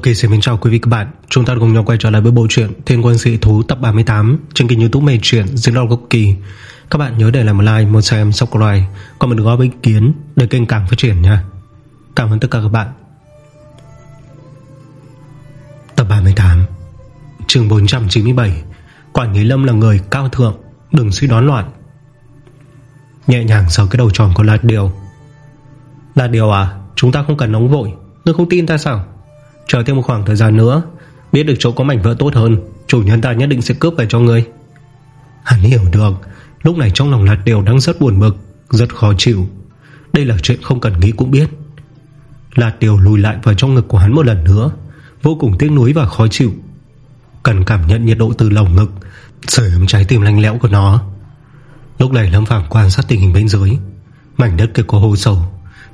Ok xin mến chào quý vị các bạn. Chúng ta cùng nhau quay trở lại với bộ truyện Thiên quân dị thú tập 38 Trên kênh youtube mê truyện diễn đọc gốc kỳ. Các bạn nhớ để lại một like, một xem, subscribe Còn mình góp ý kiến để kênh càng phát triển nha. Cảm ơn tất cả các bạn. Tập 38 chương 497 Quản lý Lâm là người cao thượng Đừng suy đoán loạn. Nhẹ nhàng sờ cái đầu tròn của Lạt Điều. Lạt Điều à Chúng ta không cần nóng vội. Ngươi không tin ta sao? Chờ thêm một khoảng thời gian nữa, Biết được chỗ có mảnh vỡ tốt hơn, Chủ nhân ta nhất định sẽ cướp về cho ngươi. Hắn hiểu được, Lúc này trong lòng Lạt Điều đang rất buồn bực, Rất khó chịu. Đây là chuyện không cần nghĩ cũng biết. Lạt Điều lùi lại vào trong ngực của hắn một lần nữa, Vô cùng tiếc nuối và khó chịu. Cần cảm nhận nhiệt độ từ lồng ngực Sởi ấm trái tim lanh lẽo của nó. Lúc này Lâm Phạm quan sát tình hình bên dưới, Mảnh đất kia có hồ sầu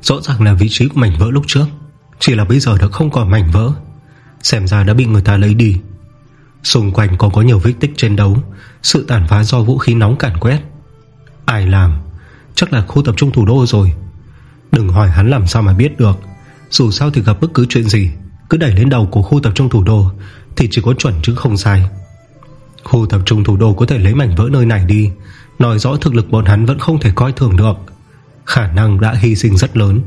Rõ ràng là vị trí của mảnh vỡ lúc trước. Chỉ là bây giờ đã không còn mảnh vỡ. Xem ra đã bị người ta lấy đi. Xung quanh còn có nhiều vết tích chiến đấu. Sự tàn phá do vũ khí nóng cản quét. Ai làm? Chắc là khu tập trung thủ đô rồi. Đừng hỏi hắn làm sao mà biết được. Dù sao thì gặp bất cứ chuyện gì, Cứ đẩy lên đầu của khu tập trung thủ đô, Thì chỉ có chuẩn chứ không sai. Khu tập trung thủ đô có thể lấy mảnh vỡ nơi này đi. Nói rõ thực lực bọn hắn vẫn không thể coi thường được. Khả năng đã hy sinh rất lớn.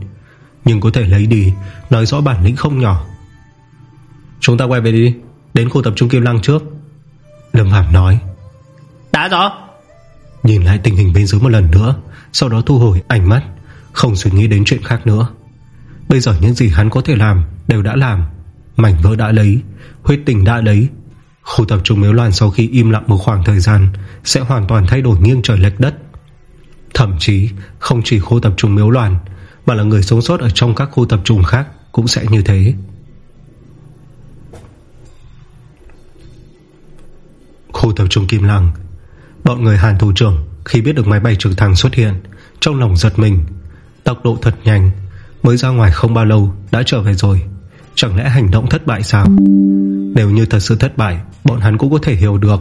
Nhưng có thể lấy đi Nói rõ bản lĩnh không nhỏ. Chúng ta quay về đi Đến khu tập trung Kim Lăng trước. Lâm Phạm nói. Đã rõ. Nhìn lại tình hình bên dưới một lần nữa Sau đó thu hồi ảnh mắt Không suy nghĩ đến chuyện khác nữa. Bây giờ những gì hắn có thể làm Đều đã làm. Mảnh vỡ đã lấy Huyết tình đã lấy. Khu tập trung miếu loạn sau khi im lặng một khoảng thời gian Sẽ hoàn toàn thay đổi nghiêng trời lệch đất. Thậm chí Không chỉ khu tập trung miếu loạn mà là người sống sót ở trong các khu tập trung khác Cũng sẽ như thế. Khu tập trung Kim Lăng, Bọn người Hàn thủ trưởng Khi biết được máy bay trực thăng xuất hiện, Trong lòng giật mình. Tốc độ thật nhanh, Mới ra ngoài không bao lâu đã trở về rồi. Chẳng lẽ hành động thất bại sao? Nếu như thật sự thất bại, Bọn hắn cũng có thể hiểu được.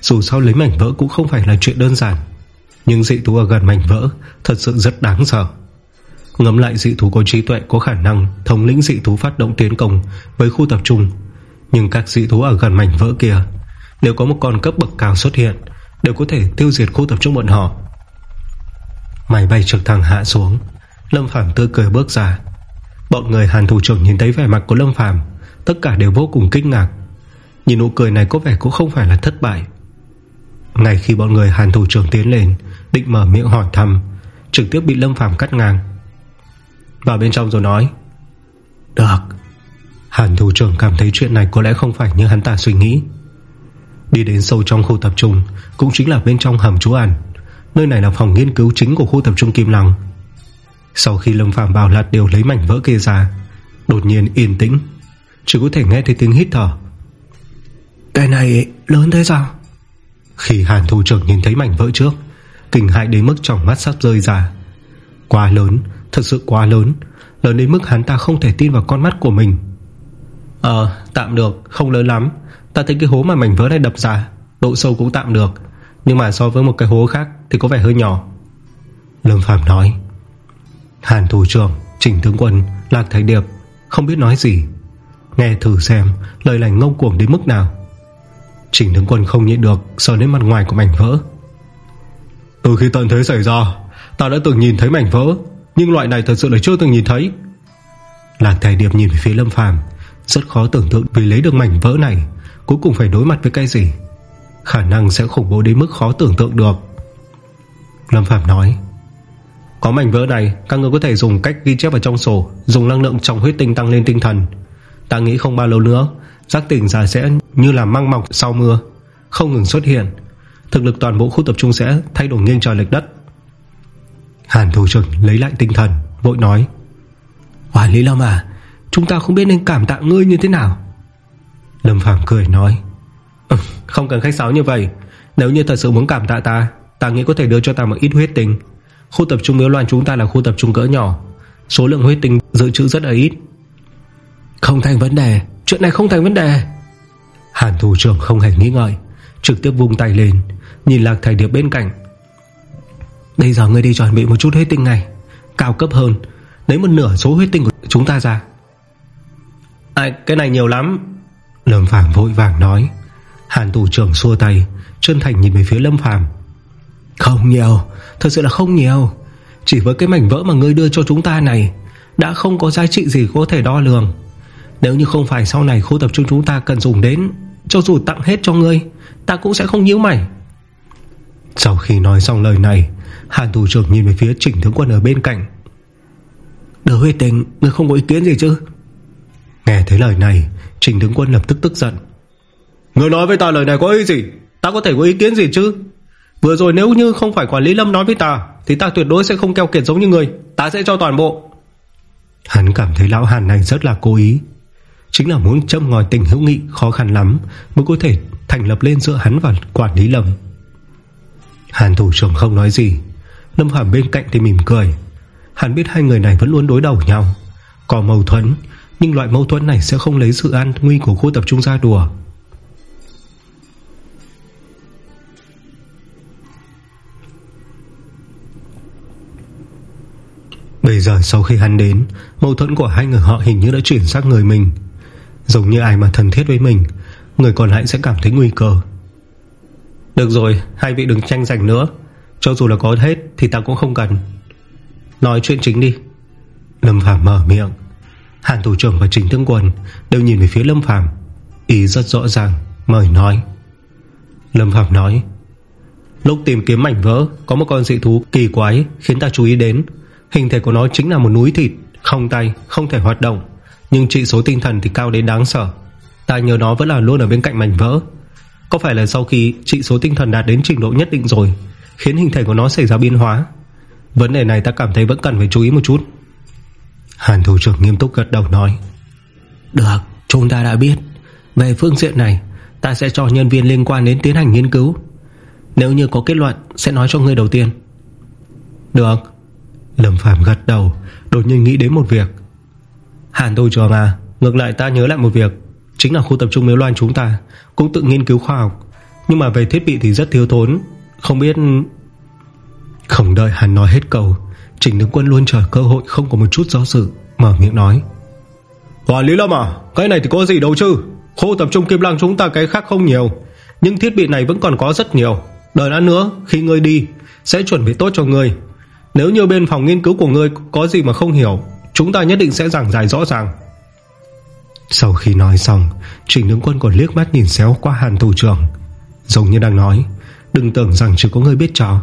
Dù sao lấy mảnh vỡ cũng không phải là chuyện đơn giản. Nhưng dị thú ở gần mảnh vỡ Thật sự rất đáng sợ ngấm lại dị thú có trí tuệ, có khả năng Thống lĩnh dị thú phát động tiến công Với khu tập trung. Nhưng các dị thú ở gần mảnh vỡ kia Nếu có một con cấp bậc cao xuất hiện, Đều có thể tiêu diệt khu tập trung bọn họ. Máy bay trực thăng hạ xuống, Lâm Phàm tươi cười bước ra. Bọn người Hàn thủ trưởng nhìn thấy vẻ mặt của Lâm Phàm, Tất cả đều vô cùng kinh ngạc. Nhìn nụ cười này có vẻ cũng không phải là thất bại. Ngay khi bọn người Hàn thủ trưởng tiến lên, Định mở miệng hỏi thăm, Trực tiếp bị Lâm Phàm cắt ngang. Vào bên trong rồi nói. Được. Hàn thủ trưởng cảm thấy chuyện này có lẽ không phải như hắn ta suy nghĩ. Đi đến sâu trong khu tập trung Cũng chính là bên trong hầm trú ẩn. Nơi này là phòng nghiên cứu chính của khu tập trung Kim Lăng. Sau khi Lâm Phạm bảo lạt đều lấy mảnh vỡ kia ra Đột nhiên yên tĩnh. Chỉ có thể nghe thấy tiếng hít thở. Cái này lớn thế sao? Khi Hàn thủ trưởng nhìn thấy mảnh vỡ trước Kinh hại đến mức trong mắt sắp rơi ra. Quá lớn Thật sự quá lớn Lớn đến mức hắn ta không thể tin vào con mắt của mình. Ờ tạm được Không lớn lắm. Ta thấy cái hố mà mảnh vỡ này đập ra Độ sâu cũng tạm được. Nhưng mà so với một cái hố khác Thì có vẻ hơi nhỏ. Lâm Phạm nói. Hàn thủ trưởng, Trình tướng quân Lạc Thái Điệp Không biết nói gì. Nghe thử xem lời lành ngông cuồng đến mức nào. Trình tướng quân không nhịn được Sờ đến mặt ngoài của mảnh vỡ. Từ khi tận thế xảy ra Ta đã từng nhìn thấy mảnh vỡ nhưng loại này thật sự là chưa từng nhìn thấy. Lạc Thái Điệp nhìn về phía Lâm Phàm, Rất khó tưởng tượng vì lấy được mảnh vỡ này, Cuối cùng phải đối mặt với cái gì. Khả năng sẽ khủng bố đến mức khó tưởng tượng được. Lâm Phạm nói, Có mảnh vỡ này, Các người có thể dùng cách ghi chép vào trong sổ, Dùng năng lượng trong huyết tinh tăng lên tinh thần. Ta nghĩ không bao lâu nữa, Giác tỉnh giả sẽ như là măng mọc sau mưa, Không ngừng xuất hiện. Thực lực toàn bộ khu tập trung sẽ thay đổi nghiêng trời lệch đất. Hàn thủ trưởng lấy lại tinh thần Vội nói Hoàn Lý Lâm à Chúng ta không biết nên cảm tạ ngươi như thế nào. Lâm Phàm cười nói ừ, Không cần khách sáo như vậy. Nếu như thật sự muốn cảm tạ ta Ta nghĩ có thể đưa cho ta một ít huyết tinh. Khu tập trung miếu loạn chúng ta là khu tập trung cỡ nhỏ. Số lượng huyết tinh dự trữ rất là ít. Không thành vấn đề. Chuyện này không thành vấn đề. Hàn thủ trưởng không hề nghĩ ngợi Trực tiếp vung tay lên Nhìn lạc thầy điệp bên cạnh Bây giờ ngươi đi chuẩn bị một chút huyết tinh này Cao cấp hơn Lấy một nửa số huyết tinh của chúng ta ra. Ai, Cái này nhiều lắm. Lâm Phàm vội vàng nói. Hàn thủ trưởng xua tay Chân thành nhìn về phía Lâm Phàm. Không nhiều Thật sự là không nhiều. Chỉ với cái mảnh vỡ mà ngươi đưa cho chúng ta này Đã không có giá trị gì có thể đo lường. Nếu như không phải sau này khu tập trung chúng ta cần dùng đến Cho dù tặng hết cho ngươi Ta cũng sẽ không nhíu mày. Sau khi nói xong lời này Hàn thủ trưởng nhìn về phía Trình tướng quân ở bên cạnh. Đỡ huyết tình, Ngươi không có ý kiến gì chứ? Nghe thấy lời này Trình tướng quân lập tức tức giận. Ngươi nói với ta lời này có ý gì? Ta có thể có ý kiến gì chứ? Vừa rồi nếu như không phải quản lý lâm nói với ta, Thì ta tuyệt đối sẽ không keo kiệt giống như người Ta sẽ cho toàn bộ. Hắn cảm thấy lão Hàn này rất là cố ý. Chính là muốn châm ngòi tình hữu nghị Khó khăn lắm mới có thể thành lập lên giữa hắn và quản lý lâm. Hàn thủ trưởng không nói gì Lâm Hàm bên cạnh thì mỉm cười. Hắn biết hai người này vẫn luôn đối đầu nhau. Có mâu thuẫn, Nhưng loại mâu thuẫn này sẽ không lấy sự an nguy của khu tập trung ra đùa. Bây giờ sau khi hắn đến, Mâu thuẫn của hai người họ hình như đã chuyển sang người mình. Giống như ai mà thân thiết với mình, Người còn lại sẽ cảm thấy nguy cơ. Được rồi, Hai vị đừng tranh giành nữa. Cho dù là có hết thì ta cũng không cần. Nói chuyện chính đi. Lâm Phàm mở miệng. Hàn thủ trưởng và Trình Thương Quân Đều nhìn về phía Lâm Phàm Ý rất rõ ràng Mời nói. Lâm Phàm nói Lúc tìm kiếm mảnh vỡ Có một con dị thú kỳ quái Khiến ta chú ý đến. Hình thể của nó chính là một núi thịt Không tay, không thể hoạt động Nhưng trị số tinh thần thì cao đến đáng sợ. Ta nhớ nó vẫn là luôn ở bên cạnh mảnh vỡ. Có phải là sau khi trị số tinh thần đạt đến trình độ nhất định rồi Khiến hình thể của nó xảy ra biến hóa. Vấn đề này ta cảm thấy vẫn cần phải chú ý một chút. Hàn thủ trưởng nghiêm túc gật đầu nói, Được, Chúng ta đã biết. Về phương diện này, Ta sẽ cho nhân viên liên quan đến tiến hành nghiên cứu. Nếu như có kết luận, Sẽ nói cho người đầu tiên. Được. Lâm Phạm gật đầu, Đột nhiên nghĩ đến một việc. Hàn thủ trưởng à Ngược lại ta nhớ lại một việc. Chính là khu tập trung miếu loan chúng ta, Cũng tự nghiên cứu khoa học. Nhưng mà về thiết bị thì rất thiếu thốn. Không biết không đợi hắn nói hết câu Trình tướng quân luôn chờ cơ hội không có một chút do dự Mở miệng nói. Quản Lý Lâm à Cái này thì có gì đâu chứ? Khu tập trung Kim Lăng chúng ta cái khác không nhiều Nhưng thiết bị này vẫn còn có rất nhiều. Đợi đã nữa khi ngươi đi Sẽ chuẩn bị tốt cho ngươi. Nếu như bên phòng nghiên cứu của ngươi có gì mà không hiểu Chúng ta nhất định sẽ giảng giải rõ ràng. Sau khi nói xong Trình tướng quân còn liếc mắt nhìn xéo qua hàn thủ trưởng Giống như đang nói Đừng tưởng rằng chỉ có người biết trò.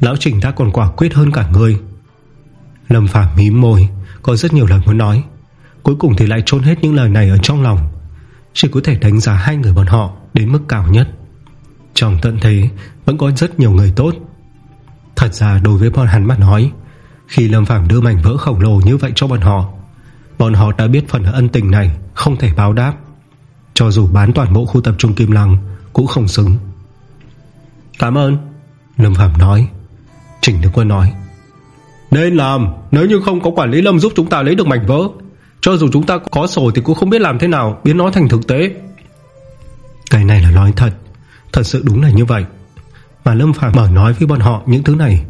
Lão Trình ta còn quả quyết hơn cả người. Lâm Phạm mím môi, Có rất nhiều lời muốn nói. Cuối cùng thì lại trôn hết những lời này ở trong lòng. Chỉ có thể đánh giá hai người bọn họ Đến mức cao nhất. Trong tận thế, vẫn có rất nhiều người tốt. Thật ra đối với bọn hắn mà nói, Khi Lâm Phạm đưa mảnh vỡ khổng lồ như vậy cho bọn họ Bọn họ đã biết phần ân tình này Không thể báo đáp. Cho dù bán toàn bộ khu tập trung Kim Lăng Cũng không xứng. Cảm ơn. Lâm Phạm nói. Trình Đức Quân nói. Nên làm, Nếu như không có quản lý lâm giúp chúng ta lấy được mảnh vỡ, Cho dù chúng ta có sổ thì cũng không biết làm thế nào, Biến nó thành thực tế. Cái này là nói thật. Thật sự đúng là như vậy. Mà Lâm Phạm mở nói với bọn họ những thứ này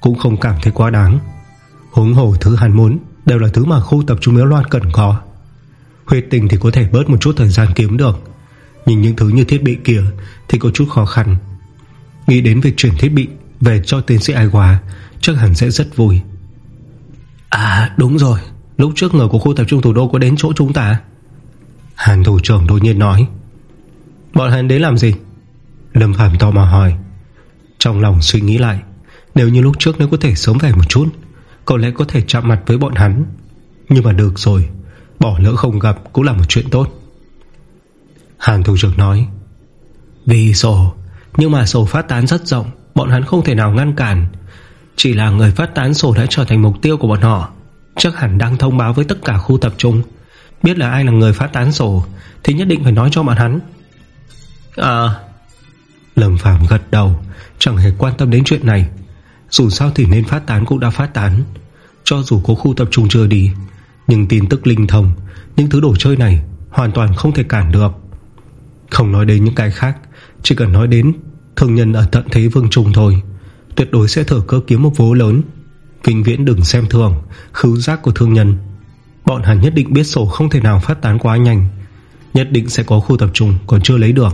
Cũng không cảm thấy quá đáng. Huống hồ thứ hắn muốn Đều là thứ mà khu tập trung miếu loan cần có. Huyết tình thì có thể bớt một chút thời gian kiếm được, Nhưng những thứ như thiết bị kia Thì có chút khó khăn. Nghĩ đến việc chuyển thiết bị về cho tiến sĩ Ai Hòa Chắc hẳn sẽ rất vui. À đúng rồi. Lúc trước người của khu tập trung thủ đô có đến chỗ chúng ta. Hàn thủ trưởng đột nhiên nói. Bọn hắn đến làm gì? Lâm Phạm to mà hỏi. Trong lòng suy nghĩ lại Nếu như lúc trước nếu có thể sớm về một chút Có lẽ có thể chạm mặt với bọn hắn. Nhưng mà được rồi Bỏ lỡ không gặp cũng là một chuyện tốt. Hàn thủ trưởng nói. Vì sổ Nhưng mà sổ phát tán rất rộng Bọn hắn không thể nào ngăn cản. Chỉ là người phát tán sổ đã trở thành mục tiêu của bọn họ. Chắc hẳn đang thông báo với tất cả khu tập trung. Biết là ai là người phát tán sổ Thì nhất định phải nói cho bọn hắn. À. Lâm Phạm gật đầu Chẳng hề quan tâm đến chuyện này. Dù sao thì nên phát tán cũng đã phát tán. Cho dù có khu tập trung chưa đi Nhưng tin tức linh thông Những thứ đồ chơi này Hoàn toàn không thể cản được. Không nói đến những cái khác chỉ cần nói đến, Thương nhân ở tận thế vương trùng thôi, Tuyệt đối sẽ thở cơ kiếm một vố lớn. Vinh viễn đừng xem thường, Khứu giác của thương nhân. Bọn hắn nhất định biết sổ không thể nào phát tán quá nhanh, Nhất định sẽ có khu tập trung còn chưa lấy được.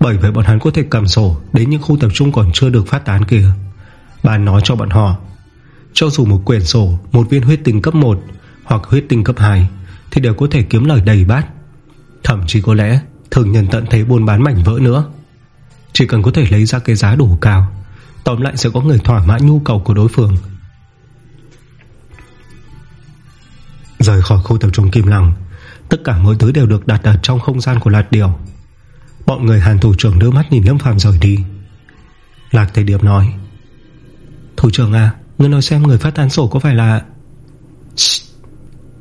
Bởi vậy bọn hắn có thể cầm sổ Đến những khu tập trung còn chưa được phát tán kia. Bạn nói cho bọn họ, Cho dù một quyển sổ, Một viên huyết tinh cấp 1 Hoặc huyết tinh cấp 2 Thì đều có thể kiếm lời đầy bát. Thậm chí có lẽ thường nhân tận thấy buôn bán mảnh vỡ nữa. Chỉ cần có thể lấy ra cái giá đủ cao, Tóm lại sẽ có người thỏa mãn nhu cầu của đối phương. Rời khỏi khu tập trung Kim Lăng, Tất cả mọi thứ đều được đặt ở trong không gian của Lạt Điều Bọn người hàn thủ trưởng đưa mắt nhìn Lâm Phàm rời đi. Lạc Thầy Điệp nói, Thủ trưởng à Ngươi nói xem người phát tán sổ có phải là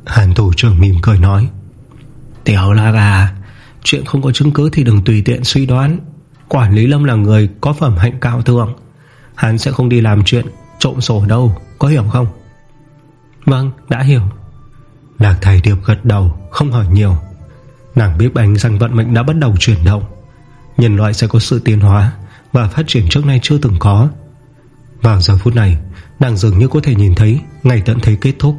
Hàn thủ trưởng mỉm cười nói, Tiểu Lạc à Chuyện không có chứng cứ thì đừng tùy tiện suy đoán. Quản lý Lâm là người có phẩm hạnh cao thượng. Hắn sẽ không đi làm chuyện Trộm sổ đâu, Có hiểu không? Vâng đã hiểu. Lạc thầy điệp gật đầu, Không hỏi nhiều. Nàng biết bánh rằng vận mệnh đã bắt đầu chuyển động. Nhân loại sẽ có sự tiến hóa Và phát triển trước nay chưa từng có. Vào giờ phút này, Nàng dường như có thể nhìn thấy Ngày tận thế kết thúc.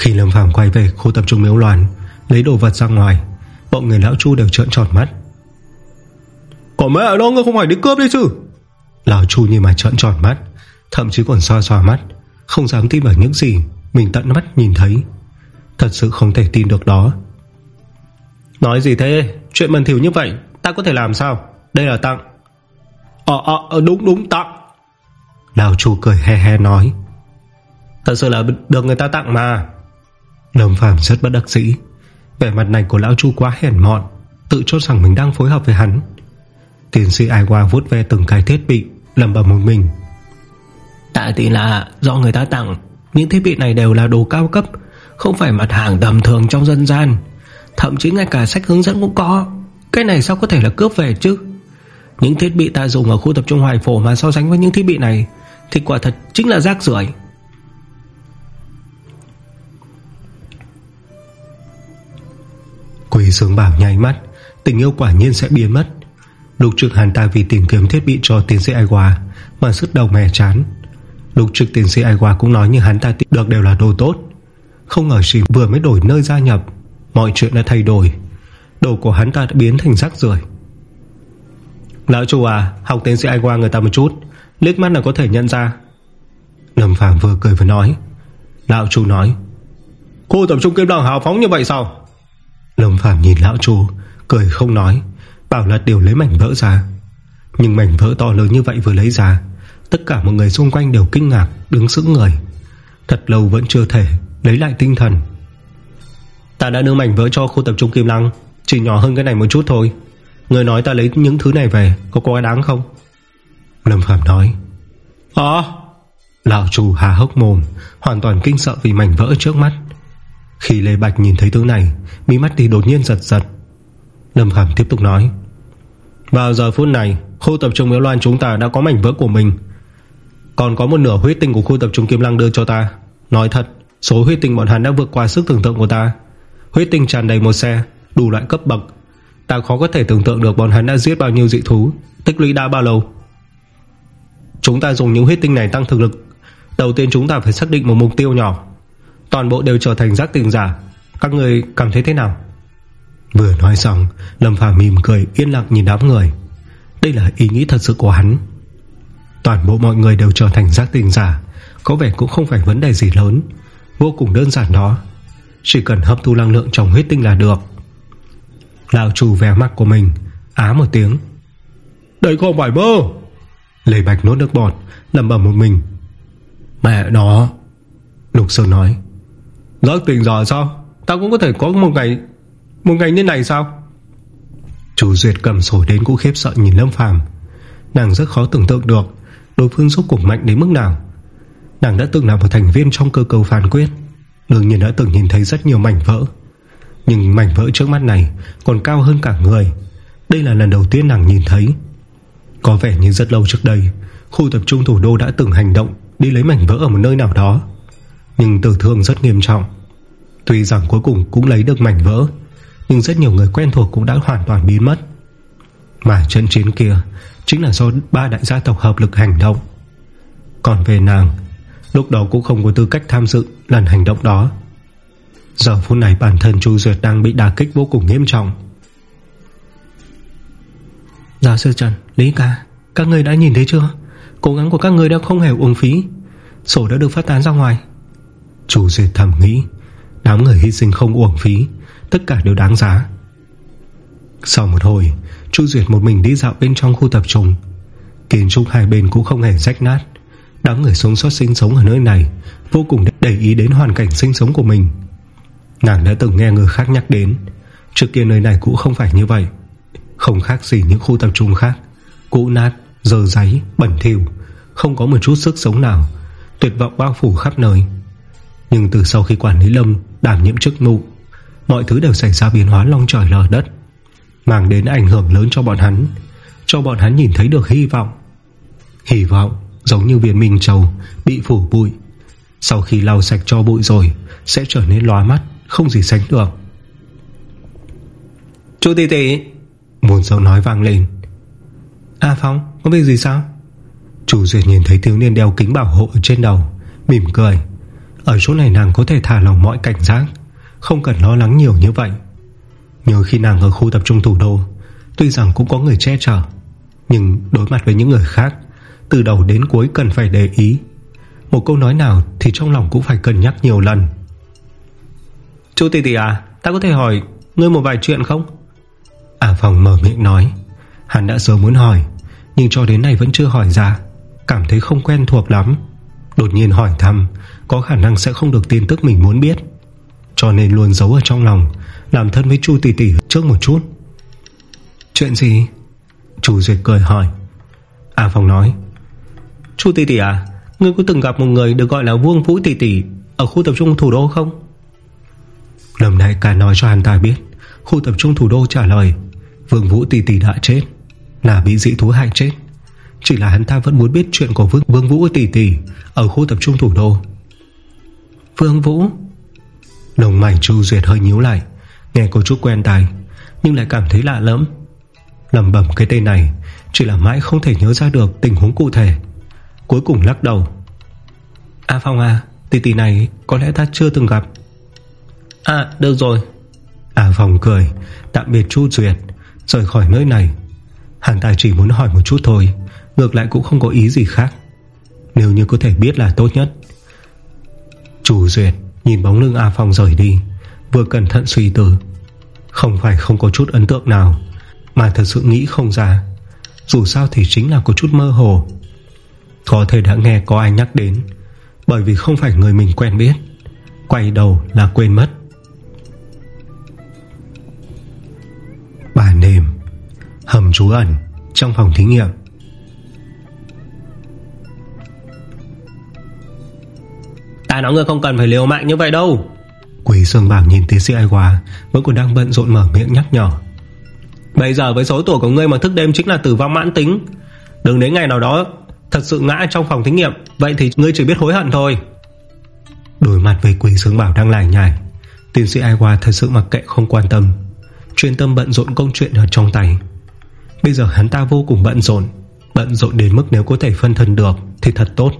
Khi Lâm Phàm quay về khu tập trung miếu loạn Lấy đồ vật ra ngoài Bọn người lão chu đều trợn tròn mắt. Có mẹ ở đâu ngươi không phải đi cướp đi chứ? Lão chu như mà trợn tròn mắt Thậm chí còn xoa xoa mắt Không dám tin vào những gì Mình tận mắt nhìn thấy. Thật sự không thể tin được đó. Nói gì thế? Chuyện bẩn thỉu như vậy Ta có thể làm sao? Đây là tặng. Ờ ờ đúng đúng tặng. Lão chu cười he he nói. Thật sự là được người ta tặng mà Lâm Phàm rất bất đắc dĩ. Vẻ mặt này của lão chu quá hèn mọn, Tự cho rằng mình đang phối hợp với hắn. Tiến sĩ Ai Qua vuốt ve từng cái thiết bị Lầm bầm một mình. Tại tỷ là do người ta tặng, Những thiết bị này đều là đồ cao cấp, Không phải mặt hàng tầm thường trong dân gian. Thậm chí ngay cả sách hướng dẫn cũng có. Cái này sao có thể là cướp về chứ? Những thiết bị ta dùng ở khu tập trung hoài phổ Mà so sánh với những thiết bị này, Thì quả thật chính là rác rưởi. Quỳ sướng bảo nháy mắt, Tình yêu quả nhiên sẽ biến mất. Lục trực hàn ta vì tìm kiếm thiết bị cho tiến sĩ Ai Mà sức đầu mè chán. Lục trực tiến sĩ Ai cũng nói như hắn ta tìm được đều là đồ tốt. Không ngờ chỉ vừa mới đổi nơi gia nhập, Mọi chuyện đã thay đổi. Đồ của hắn ta đã biến thành rác rưởi. Lão chú à Học tiến sĩ Ai người ta một chút, Liếc mắt là có thể nhận ra. Lâm Phàm vừa cười vừa nói. Lão chú nói, Cô tập trung kiếm đằng hào phóng như vậy sao? Lâm Phàm nhìn lão chu, Cười không nói, Bảo là đều lấy mảnh vỡ ra. Nhưng mảnh vỡ to lớn như vậy vừa lấy ra, Tất cả mọi người xung quanh đều kinh ngạc, Đứng sững người. Thật lâu vẫn chưa thể lấy lại tinh thần. Ta đã đưa mảnh vỡ cho khu tập trung Kim Lăng, Chỉ nhỏ hơn cái này một chút thôi. Người nói ta lấy những thứ này về, Có quá đáng không? Lâm Phạm nói. À Lão chủ hà hốc mồm, Hoàn toàn kinh sợ vì mảnh vỡ trước mắt. Khi Lê Bạch nhìn thấy thứ này Mí mắt thì đột nhiên giật giật. Lâm Khảm tiếp tục nói, Vào giờ phút này, Khu tập trung Miếu Loan chúng ta đã có mảnh vỡ của mình. Còn có một nửa huyết tinh của khu tập trung Kim Lăng đưa cho ta. Nói thật, Số huyết tinh bọn hắn đã vượt qua sức tưởng tượng của ta. Huyết tinh tràn đầy một xe, Đủ loại cấp bậc. Ta khó có thể tưởng tượng được bọn hắn đã giết bao nhiêu dị thú, Tích lũy đã bao lâu. Chúng ta dùng những huyết tinh này tăng thực lực. Đầu tiên chúng ta phải xác định một mục tiêu nhỏ. Toàn bộ đều trở thành giác tình giả. Các người cảm thấy thế nào? Vừa nói xong Lâm Phàm mỉm cười yên lặng nhìn đám người. Đây là ý nghĩ thật sự của hắn. Toàn bộ mọi người đều trở thành giác tình giả Có vẻ cũng không phải vấn đề gì lớn. Vô cùng đơn giản đó. Chỉ cần hấp thu năng lượng trong huyết tinh là được. Lão chủ vẻ mặt của mình Á một tiếng. Đây không phải mơ. Lê Bạch nốt nước bọt lầm bẩm một mình. Mẹ nó Lục Sơn nói Giác tình giả sao? Ta cũng có thể có một ngày một ngày như này sao? Chủ Duyệt cầm sổ đến cũng khiếp sợ nhìn Lâm Phàm. Nàng rất khó tưởng tượng được Đối phương rốt cục mạnh đến mức nào. Nàng đã từng là một thành viên trong cơ cầu phản quyết, Đương nhiên đã từng nhìn thấy rất nhiều mảnh vỡ. Nhưng mảnh vỡ trước mắt này Còn cao hơn cả người. Đây là lần đầu tiên nàng nhìn thấy. Có vẻ như rất lâu trước đây, Khu tập trung thủ đô đã từng hành động Đi lấy mảnh vỡ ở một nơi nào đó. Nhưng tử thương rất nghiêm trọng. Tuy rằng cuối cùng cũng lấy được mảnh vỡ nhưng rất nhiều người quen thuộc cũng đã hoàn toàn biến mất. Mà trận chiến kia Chính là do ba đại gia tộc hợp lực hành động. Còn về nàng Lúc đó cũng không có tư cách tham dự lần hành động đó. Giờ phút này bản thân Chu Duyệt đang bị đả kích vô cùng nghiêm trọng. Giáo sư Trần, Lý ca Các người đã nhìn thấy chưa? Cố gắng của các người đã không hề uổng phí. Sổ đã được phát tán ra ngoài. Chu Duyệt thầm nghĩ. Đám người hy sinh không uổng phí. Tất cả đều đáng giá. Sau một hồi Chu Duyệt một mình đi dạo bên trong khu tập trung. Kiến trúc hai bên cũng không hề rách nát. Đám người sống sót sinh sống ở nơi này Vô cùng để ý đến hoàn cảnh sinh sống của mình. Nàng đã từng nghe người khác nhắc đến. Trước kia nơi này cũng không phải như vậy. Không khác gì những khu tập trung khác. Cũ nát, dơ giấy, bẩn thỉu. Không có một chút sức sống nào. Tuyệt vọng bao phủ khắp nơi. Nhưng từ sau khi quản lý lâm Đảm nhiệm chức vụ Mọi thứ đều xảy ra biến hóa long trời lở đất Mang đến ảnh hưởng lớn cho bọn hắn Cho bọn hắn nhìn thấy được hy vọng. Hy vọng Giống như viên Minh Châu Bị phủ bụi. Sau khi lau sạch cho bụi rồi Sẽ trở nên loa mắt Không gì sánh được. Chú tỷ tỷ Một dấu nói vang lên. À Phong có việc gì sao? Chủ Duyệt nhìn thấy thiếu niên đeo kính bảo hộ ở trên đầu Mỉm cười Ở chỗ này nàng có thể thả lòng mọi cảnh giác Không cần lo lắng nhiều như vậy. Nhờ khi nàng ở khu tập trung thủ đô Tuy rằng cũng có người che chở Nhưng đối mặt với những người khác Từ đầu đến cuối cần phải để ý. Một câu nói nào thì trong lòng cũng phải cân nhắc nhiều lần. Chú tỷ tỷ à Ta có thể hỏi Ngươi một vài chuyện không? À phòng mở miệng nói. Hắn đã sớm muốn hỏi Nhưng cho đến nay vẫn chưa hỏi ra Cảm thấy không quen thuộc lắm. Đột nhiên hỏi thăm có khả năng sẽ không được tin tức mình muốn biết. Cho nên luôn giấu ở trong lòng Làm thân với Chu tỷ tỷ trước một chút. Chuyện gì? Chu Duyệt cười hỏi. À Phong nói. Chu tỷ tỷ à Ngươi có từng gặp một người được gọi là Vương Vũ tỷ tỷ Ở khu tập trung thủ đô không? Lâm Đại ca nói cho hắn ta biết Khu tập trung thủ đô trả lời Vương Vũ tỷ tỷ đã chết Là bị dị thú hại chết. Chỉ là hắn ta vẫn muốn biết chuyện của Vương, Vương Vũ tỷ tỷ Ở khu tập trung thủ đô. Vương Vũ. Đồng mảnh Chu Duyệt hơi nhíu lại Nghe có chút quen tai Nhưng lại cảm thấy lạ lắm Lầm bẩm cái tên này Chỉ là mãi không thể nhớ ra được tình huống cụ thể. Cuối cùng lắc đầu. A Phong à Tỷ tỷ này có lẽ ta chưa từng gặp. À được rồi. À Phong cười Tạm biệt Chu Duyệt Rời khỏi nơi này. Hắn ta chỉ muốn hỏi một chút thôi Ngược lại cũng không có ý gì khác. Nếu như có thể biết là tốt nhất Chủ Duyệt Nhìn bóng lưng A Phong rời đi, Vừa cẩn thận suy tư. Không phải không có chút ấn tượng nào, Mà thật sự nghĩ không ra, Dù sao thì chính là có chút mơ hồ. Có thể đã nghe có ai nhắc đến, Bởi vì không phải người mình quen biết, Quay đầu là quên mất. Bà nềm Hầm trú ẩn Trong phòng thí nghiệm. Ta nói ngươi không cần phải liều mạnh như vậy đâu. Quý Sương Bảo nhìn tiến sĩ Ai Hòa Vẫn còn đang bận rộn mở miệng nhắc nhở. Bây giờ với số tuổi của ngươi mà thức đêm Chính là tử vong mãn tính. Đừng đến ngày nào đó Thật sự ngã trong phòng thí nghiệm Vậy thì ngươi chỉ biết hối hận thôi. Đối mặt với Quý Sương Bảo đang lải nhải Tiến sĩ Ai Hòa thật sự mặc kệ không quan tâm Chuyên tâm bận rộn công chuyện ở trong tay. Bây giờ hắn ta vô cùng bận rộn Bận rộn đến mức nếu có thể phân thân được Thì thật tốt.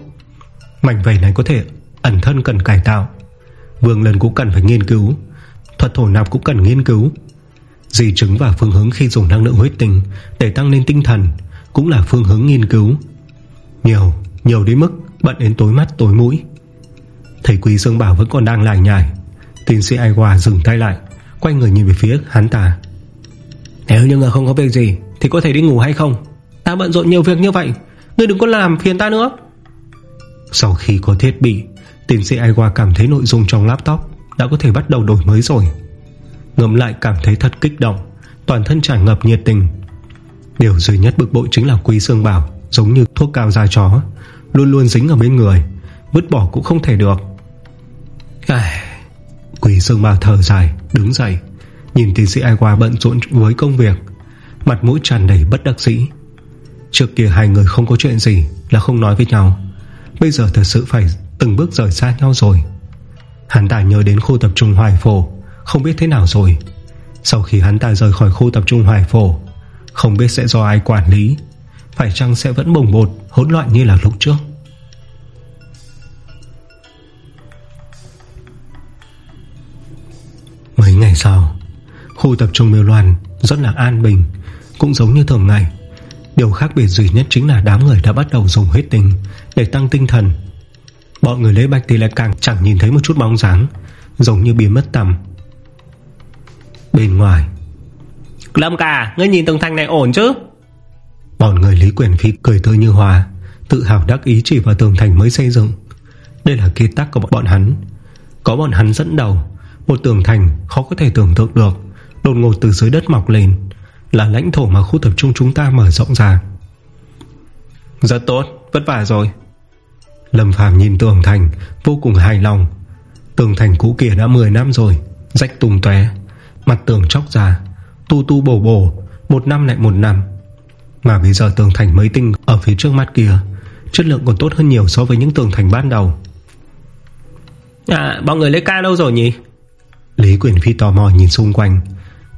Mảnh vầy này có thể ẩn thân cần cải tạo. Vương lần cũng cần phải nghiên cứu Thuật thổ nạp cũng cần nghiên cứu. Di chứng và phương hướng khi dùng năng lượng huyết tinh Để tăng lên tinh thần Cũng là phương hướng nghiên cứu. Nhiều, nhiều đến mức bận đến tối mắt tối mũi. Thầy Quý Dương Bảo vẫn còn đang lải nhải. Tiến sĩ Ai Hòa dừng tay lại Quay người nhìn về phía hắn ta. Nếu như người không có việc gì Thì có thể đi ngủ hay không? Ta bận rộn nhiều việc như vậy Ngươi đừng có làm phiền ta nữa. Sau khi có thiết bị Tiến sĩ aiwa cảm thấy nội dung trong laptop Đã có thể bắt đầu đổi mới rồi. Ngầm lại cảm thấy thật kích động, Toàn thân tràn ngập nhiệt tình. Điều duy nhất bực bội chính là Quý xương Bảo, Giống như thuốc cao da chó, Luôn luôn dính ở bên người, Vứt bỏ cũng không thể được. Ai... Quý Sương Bảo thở dài, Đứng dậy, Nhìn tiến sĩ aiwa bận rộn với công việc, Mặt mũi tràn đầy bất đắc dĩ. Trước kia hai người không có chuyện gì Là không nói với nhau, Bây giờ thật sự phải Từng bước rời xa nhau rồi. Hắn ta nhớ đến khu tập trung hoài phổ, Không biết thế nào rồi. Sau khi hắn ta rời khỏi khu tập trung hoài phổ, Không biết sẽ do ai quản lý, Phải chăng sẽ vẫn bồng bột, Hỗn loạn như là lúc trước. Mấy ngày sau, Khu tập trung miêu loan rất là an bình, Cũng giống như thường ngày. Điều khác biệt duy nhất chính là đám người đã bắt đầu dùng hết tình Để tăng tinh thần. Bọn người lấy bạch thì lại càng chẳng nhìn thấy một chút bóng dáng Giống như biến mất tầm. Bên ngoài Lâm cả Ngươi nhìn tường thành này ổn chứ? Bọn người Lý Quyền Phi cười tươi như hòa Tự hào đắc ý chỉ vào tường thành mới xây dựng. Đây là kế tắc của bọn hắn. Có bọn hắn dẫn đầu Một tường thành khó có thể tưởng tượng được. Đột ngột từ dưới đất mọc lên Là lãnh thổ mà khu tập trung chúng ta mở rộng ra. Rất tốt Vất vả rồi Lâm Phàm nhìn tường thành Vô cùng hài lòng. Tường thành cũ kia đã 10 năm rồi Rách tung tóe. Mặt tường chóc ra Tu tu bổ bổ Một năm lại một năm. Mà bây giờ tường thành mới tinh Ở phía trước mắt kia Chất lượng còn tốt hơn nhiều so với những tường thành ban đầu. À bọn người lấy ca đâu rồi nhỉ? Lý Quyền Phi tò mò nhìn xung quanh.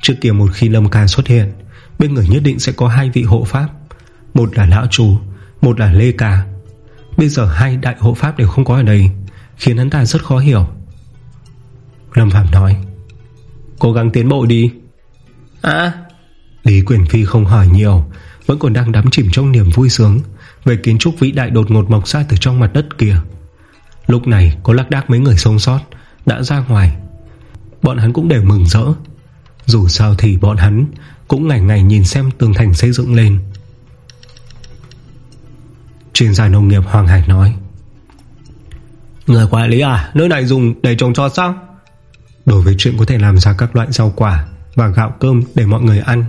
Trước kia một khi Lâm Ca xuất hiện Bên người nhất định sẽ có hai vị hộ pháp. Một là Lão Chú Một là Lê Ca Bây giờ hai đại hộ pháp đều không có ở đây Khiến hắn ta rất khó hiểu. Lâm Phạm nói Cố gắng tiến bộ đi. À? Lý Quyền Phi không hỏi nhiều Vẫn còn đang đắm chìm trong niềm vui sướng Về kiến trúc vĩ đại đột ngột mọc ra từ trong mặt đất kia. Lúc này có lắc đác mấy người sống sót Đã ra ngoài. Bọn hắn cũng đều mừng rỡ. Dù sao thì bọn hắn Cũng ngày ngày nhìn xem tường thành xây dựng lên Chuyên gia nông nghiệp Hoàng Hải nói. Người quản lý à Nơi này dùng để trồng trọt sao? Đối với chuyện có thể làm ra các loại rau quả Và gạo cơm để mọi người ăn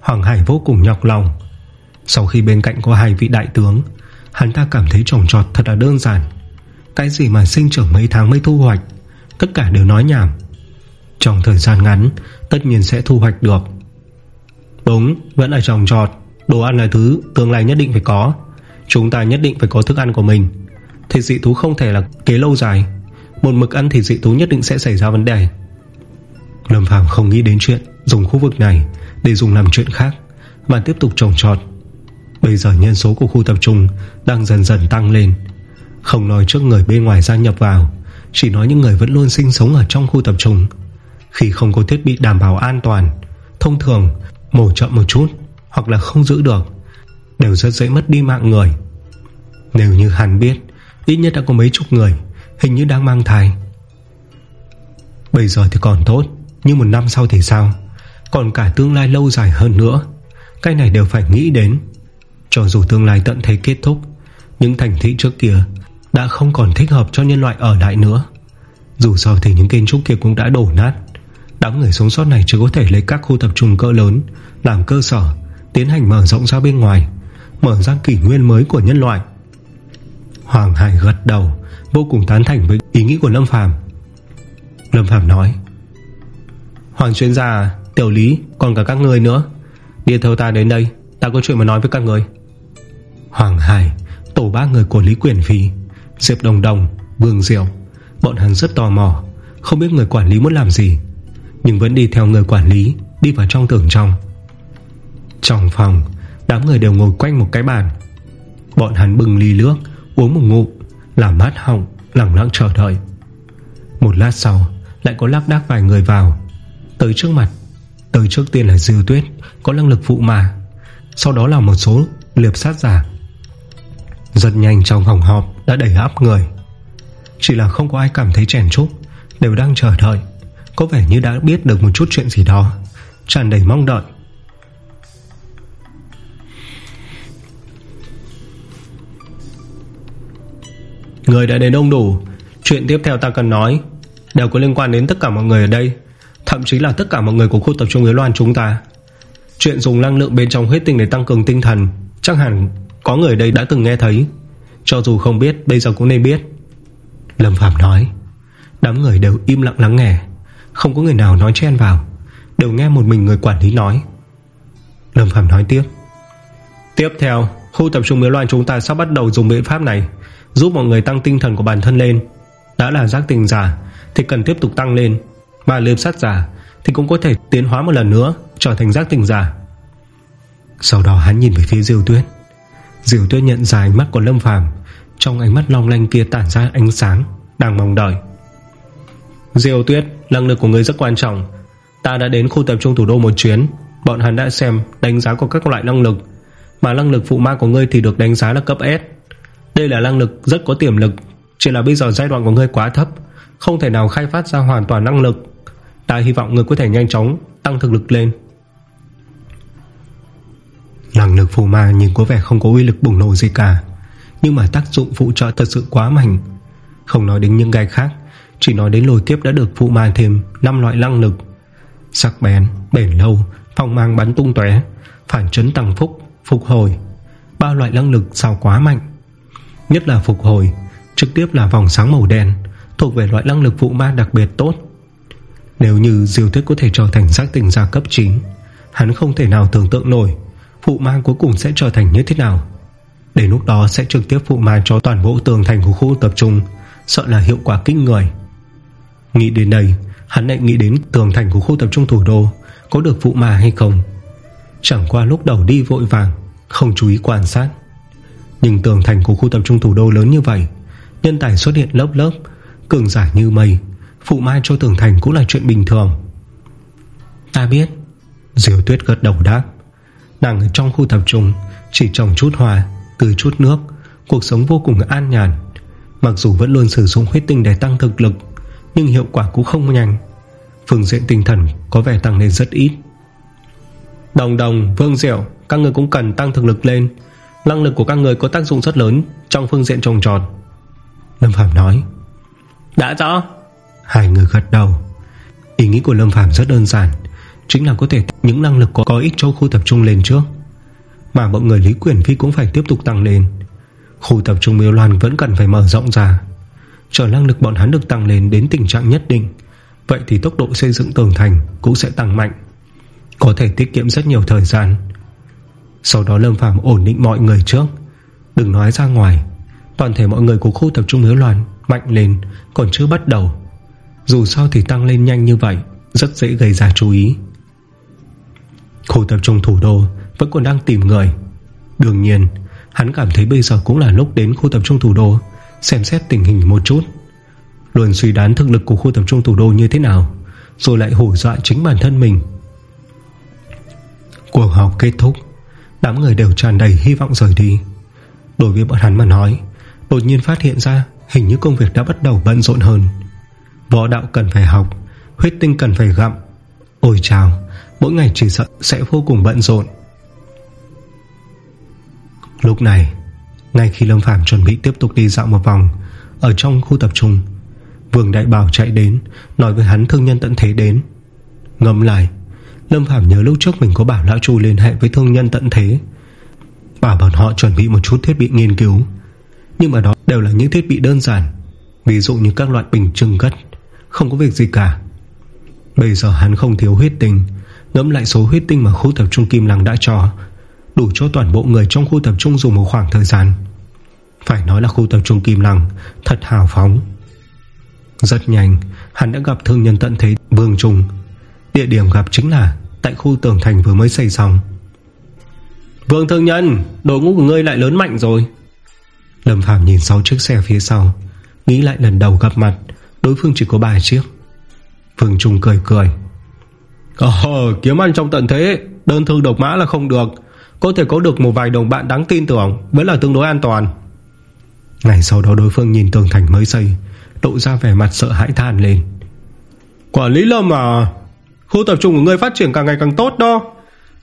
Hoàng Hải vô cùng nhọc lòng. Sau khi bên cạnh có hai vị đại tướng Hắn ta cảm thấy trồng trọt thật là đơn giản. Cái gì mà sinh trưởng mấy tháng mới thu hoạch Tất cả đều nói nhảm. Trong thời gian ngắn Tất nhiên sẽ thu hoạch được. Đúng vẫn là trồng trọt Đồ ăn là thứ tương lai nhất định phải có Chúng ta nhất định phải có thức ăn của mình. Thịt dị thú không thể là kế lâu dài. Một mực ăn thịt dị thú nhất định sẽ xảy ra vấn đề. Lâm Phàm không nghĩ đến chuyện Dùng khu vực này để dùng làm chuyện khác, Mà tiếp tục trồng trọt. Bây giờ nhân số của khu tập trung Đang dần dần tăng lên. Không nói trước người bên ngoài gia nhập vào, Chỉ nói những người vẫn luôn sinh sống ở trong khu tập trung. Khi không có thiết bị đảm bảo an toàn, Thông thường Mổ chậm một chút Hoặc là không giữ được Đều rất dễ mất đi mạng người. Nếu như hắn biết, Ít nhất đã có mấy chục người, Hình như đang mang thai. Bây giờ thì còn tốt, Nhưng một năm sau thì sao? Còn cả tương lai lâu dài hơn nữa. Cái này đều phải nghĩ đến. Cho dù tương lai tận thế kết thúc, Những thành thị trước kia Đã không còn thích hợp cho nhân loại ở lại nữa. Dù sao thì những kiến trúc kia cũng đã đổ nát. Đám người sống sót này chỉ có thể lấy các khu tập trung cỡ lớn, Làm cơ sở, Tiến hành mở rộng ra bên ngoài. Mở ra kỷ nguyên mới của nhân loại. Hoàng Hải gật đầu, Vô cùng tán thành với ý nghĩ của Lâm Phàm. Lâm Phàm nói, Hoàng chuyên gia, Tiểu lý, còn cả các người nữa. Đi theo ta đến đây, Ta có chuyện mà nói với các người Hoàng Hải, Tổ ba người của Lý Quyền Phi, Diệp Đồng Đồng, Vương Diệu, Bọn hắn rất tò mò, Không biết người quản lý muốn làm gì, Nhưng vẫn đi theo người quản lý, Đi vào trong tưởng trong. Trong phòng Đám người đều ngồi quanh một cái bàn. Bọn hắn bưng ly nước Uống một ngụm, Làm mát họng Lặng lặng chờ đợi. Một lát sau, Lại có lác đác vài người vào. Tới trước mặt, Tới trước tiên là Diêu Tuyết, Có năng lực phụ mà. Sau đó là một số liệp sát giả. Rất nhanh trong phòng họp Đã đẩy áp người. Chỉ là không có ai cảm thấy chèn chúc, Đều đang chờ đợi. Có vẻ như đã biết được một chút chuyện gì đó, tràn đầy mong đợi. Người đã đến đông đủ. Chuyện tiếp theo ta cần nói Đều có liên quan đến tất cả mọi người ở đây, Thậm chí là tất cả mọi người của khu tập trung Yến Loan chúng ta. Chuyện dùng năng lượng bên trong huyết tinh để tăng cường tinh thần, Chắc hẳn có người đây đã từng nghe thấy. Cho dù không biết, Bây giờ cũng nên biết. Lâm Phạm nói. Đám người đều im lặng lắng nghe. Không có người nào nói chen vào. Đều nghe một mình người quản lý nói. Lâm Phạm nói tiếp. Tiếp theo, Khu tập trung Miếu Loan chúng ta sắp bắt đầu dùng biện pháp này. Giúp mọi người tăng tinh thần của bản thân lên. Đã là giác tình giả Thì cần tiếp tục tăng lên. Mà liệp sát giả thì cũng có thể tiến hóa một lần nữa, Trở thành giác tình giả. Sau đó hắn nhìn về phía Diêu Tuyết. Diêu Tuyết nhận ra ánh mắt của Lâm Phàm. Trong ánh mắt long lanh kia tản ra ánh sáng Đang mong đợi. Diêu tuyết, Năng lực của người rất quan trọng. Ta đã đến khu tập trung thủ đô một chuyến. Bọn hắn đã xem đánh giá của các loại năng lực. Mà năng lực phụ ma của ngươi thì được đánh giá là cấp S. Đây là năng lực rất có tiềm lực Chỉ là bây giờ giai đoạn của ngươi quá thấp Không thể nào khai phát ra hoàn toàn năng lực. Ta hy vọng ngươi có thể nhanh chóng Tăng thực lực lên. Năng lực phù ma nhìn có vẻ không có uy lực bùng nổ gì cả Nhưng mà tác dụng phụ trợ thật sự quá mạnh. Không nói đến những gai khác Chỉ nói đến lồi kiếp đã được phụ ma thêm 5 loại năng lực. Sắc bén, bền lâu Phong mang bắn tung tóe Phản chấn tăng phúc, phục hồi. Ba loại năng lực sao quá mạnh. Nhất là phục hồi, Trực tiếp là vòng sáng màu đen, Thuộc về loại năng lực phụ ma đặc biệt tốt. Nếu như diêu thức có thể trở thành giác tình gia cấp 9 Hắn không thể nào tưởng tượng nổi Phụ ma cuối cùng sẽ trở thành như thế nào. Đến lúc đó sẽ trực tiếp phụ ma cho toàn bộ tường thành của khu tập trung, Sợ là hiệu quả kinh người. Nghĩ đến đây, Hắn lại nghĩ đến tường thành của khu tập trung thủ đô Có được phụ ma hay không. Chẳng qua lúc đầu đi vội vàng, Không chú ý quan sát. Nhưng tường thành của khu tập trung thủ đô lớn như vậy Nhân tài xuất hiện lớp lớp Cường giả như mây Phụ mai cho tường thành cũng là chuyện bình thường. Ta biết Diều tuyết gật đầu đáp. Nàng ở trong khu tập trung Chỉ trồng chút hoa, tưới chút nước Cuộc sống vô cùng an nhàn. Mặc dù vẫn luôn sử dụng huyết tinh để tăng thực lực Nhưng hiệu quả cũng không nhanh. Phương diện tinh thần có vẻ tăng lên rất ít. Đồng đồng, vương diệu Các người cũng cần tăng thực lực lên. Năng lực của các người có tác dụng rất lớn Trong phương diện trồng trọt. Lâm Phạm nói. Đã rõ. Hai người gật đầu. Ý nghĩ của Lâm Phạm rất đơn giản Chính là có thể những năng lực có, có ích cho khu tập trung lên trước Mà mọi người Lý Quyền Phi cũng phải tiếp tục tăng lên. Khu tập trung miêu loan vẫn cần phải mở rộng ra. Chờ năng lực bọn hắn được tăng lên đến tình trạng nhất định Vậy thì tốc độ xây dựng tường thành Cũng sẽ tăng mạnh. Có thể tiết kiệm rất nhiều thời gian sau đó Lâm Phàm ổn định mọi người trước. Đừng nói ra ngoài, Toàn thể mọi người của khu tập trung hứa loạn Mạnh lên, còn chưa bắt đầu. Dù sao thì tăng lên nhanh như vậy, Rất dễ gây ra chú ý. Khu tập trung thủ đô Vẫn còn đang tìm người. Đương nhiên, hắn cảm thấy bây giờ cũng là lúc đến khu tập trung thủ đô, Xem xét tình hình một chút. Luôn suy đoán thực lực của khu tập trung thủ đô như thế nào, Rồi lại hủ dọa chính bản thân mình. Cuộc họp kết thúc. Đám người đều tràn đầy hy vọng rời đi. Đối với bọn hắn mà nói, Đột nhiên phát hiện ra Hình như công việc đã bắt đầu bận rộn hơn. Võ đạo cần phải học, Huyết tinh cần phải gặm. Ôi chào, Mỗi ngày chỉ sợ sẽ vô cùng bận rộn. Lúc này, Ngay khi Lâm Phàm chuẩn bị tiếp tục đi dạo một vòng Ở trong khu tập trung, Vương Đại Bảo chạy đến, Nói với hắn thương nhân tận thế đến. Ngâm lại Lâm Phàm nhớ lúc trước mình có bảo Lão Chu liên hệ với thương nhân tận thế. Bảo bọn họ chuẩn bị một chút thiết bị nghiên cứu. Nhưng mà đó đều là những thiết bị đơn giản, Ví dụ như các loại bình trưng cất Không có việc gì cả. Bây giờ hắn không thiếu huyết tinh, Ngẫm lại số huyết tinh mà khu tập trung Kim Lăng đã cho, Đủ cho toàn bộ người trong khu tập trung dùng một khoảng thời gian. Phải nói là khu tập trung Kim Lăng Thật hào phóng. Rất nhanh, Hắn đã gặp thương nhân tận thế Vương Trung. Địa điểm gặp chính là Tại khu tường thành vừa mới xây xong. Vương thương nhân Đội ngũ của ngươi lại lớn mạnh rồi. Lâm Phàm nhìn sáu chiếc xe phía sau Nghĩ lại lần đầu gặp mặt Đối phương chỉ có 3 chiếc. Vương Trung cười cười. Ờ kiếm ăn trong tận thế Đơn thương độc mã là không được. Có thể có được một vài đồng bạn đáng tin tưởng Vẫn là tương đối an toàn. Ngày sau đó đối phương nhìn tường thành mới xây Độ ra vẻ mặt sợ hãi than lên. Quản lý Lâm à Khu tập trung của ngươi phát triển càng ngày càng tốt đó.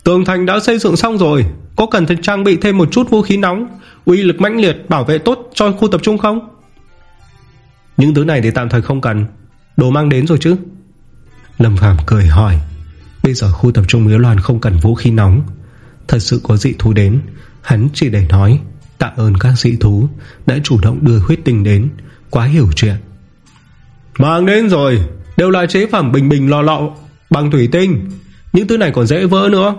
Tường thành đã xây dựng xong rồi. Có cần thật trang bị thêm một chút vũ khí nóng, uy lực mãnh liệt bảo vệ tốt cho khu tập trung không? Những thứ này thì tạm thời không cần. Đồ mang đến rồi chứ? Lâm Phàm cười hỏi. Bây giờ khu tập trung Miếu Loan không cần vũ khí nóng. Thật sự có dị thú đến. Hắn chỉ để nói, Tạ ơn các dị thú Đã chủ động đưa huyết tinh đến. Quá hiểu chuyện. Mang đến rồi. Đều là chế phẩm bình bình lò lọ. Bằng thủy tinh. Những thứ này còn dễ vỡ nữa.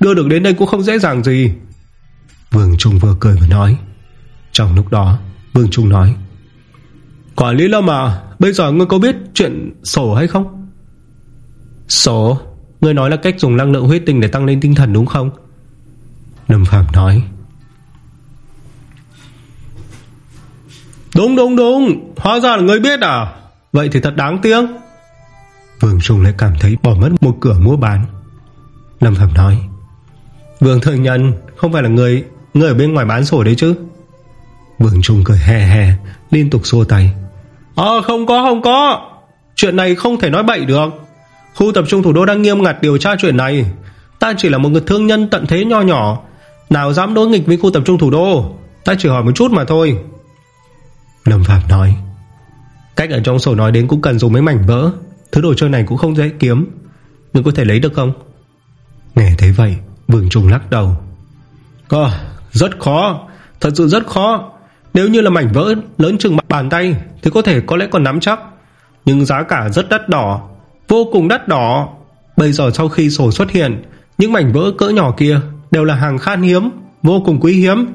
Đưa được đến đây cũng không dễ dàng gì. Vương Trung vừa cười vừa nói. Trong lúc đó, Vương Trung nói. Quản lý Lâm à Bây giờ ngươi có biết chuyện sổ hay không? Sổ? Ngươi nói là cách dùng năng lượng huyết tinh để tăng lên tinh thần đúng không? Lâm Phạm nói. Đúng đúng đúng. Hóa ra là ngươi biết à? Vậy thì thật đáng tiếc. Vương Trung lại cảm thấy bỏ mất một cửa mua bán. Lâm Phạm nói, Vương Thượng Nhân Không phải là người Người ở bên ngoài bán sổ đấy chứ? Vương Trung cười hè hè Liên tục xua tay. Ờ không có không có. Chuyện này không thể nói bậy được. Khu tập trung thủ đô đang nghiêm ngặt điều tra chuyện này. Ta chỉ là một người thương nhân tận thế nho nhỏ. Nào dám đối nghịch với khu tập trung thủ đô? Ta chỉ hỏi một chút mà thôi. Lâm Phạm nói. Cách ở trong sổ nói đến cũng cần dùng mấy mảnh vỡ. Thứ đồ chơi này cũng không dễ kiếm. Ngươi có thể lấy được không? Nghe thấy vậy, Vương Trung lắc đầu. Có, rất khó. Thật sự rất khó. Nếu như là mảnh vỡ lớn chừng bàn tay, Thì có thể có lẽ còn nắm chắc. Nhưng giá cả rất đắt đỏ, Vô cùng đắt đỏ. Bây giờ sau khi sổ xuất hiện, Những mảnh vỡ cỡ nhỏ kia Đều là hàng khan hiếm, Vô cùng quý hiếm.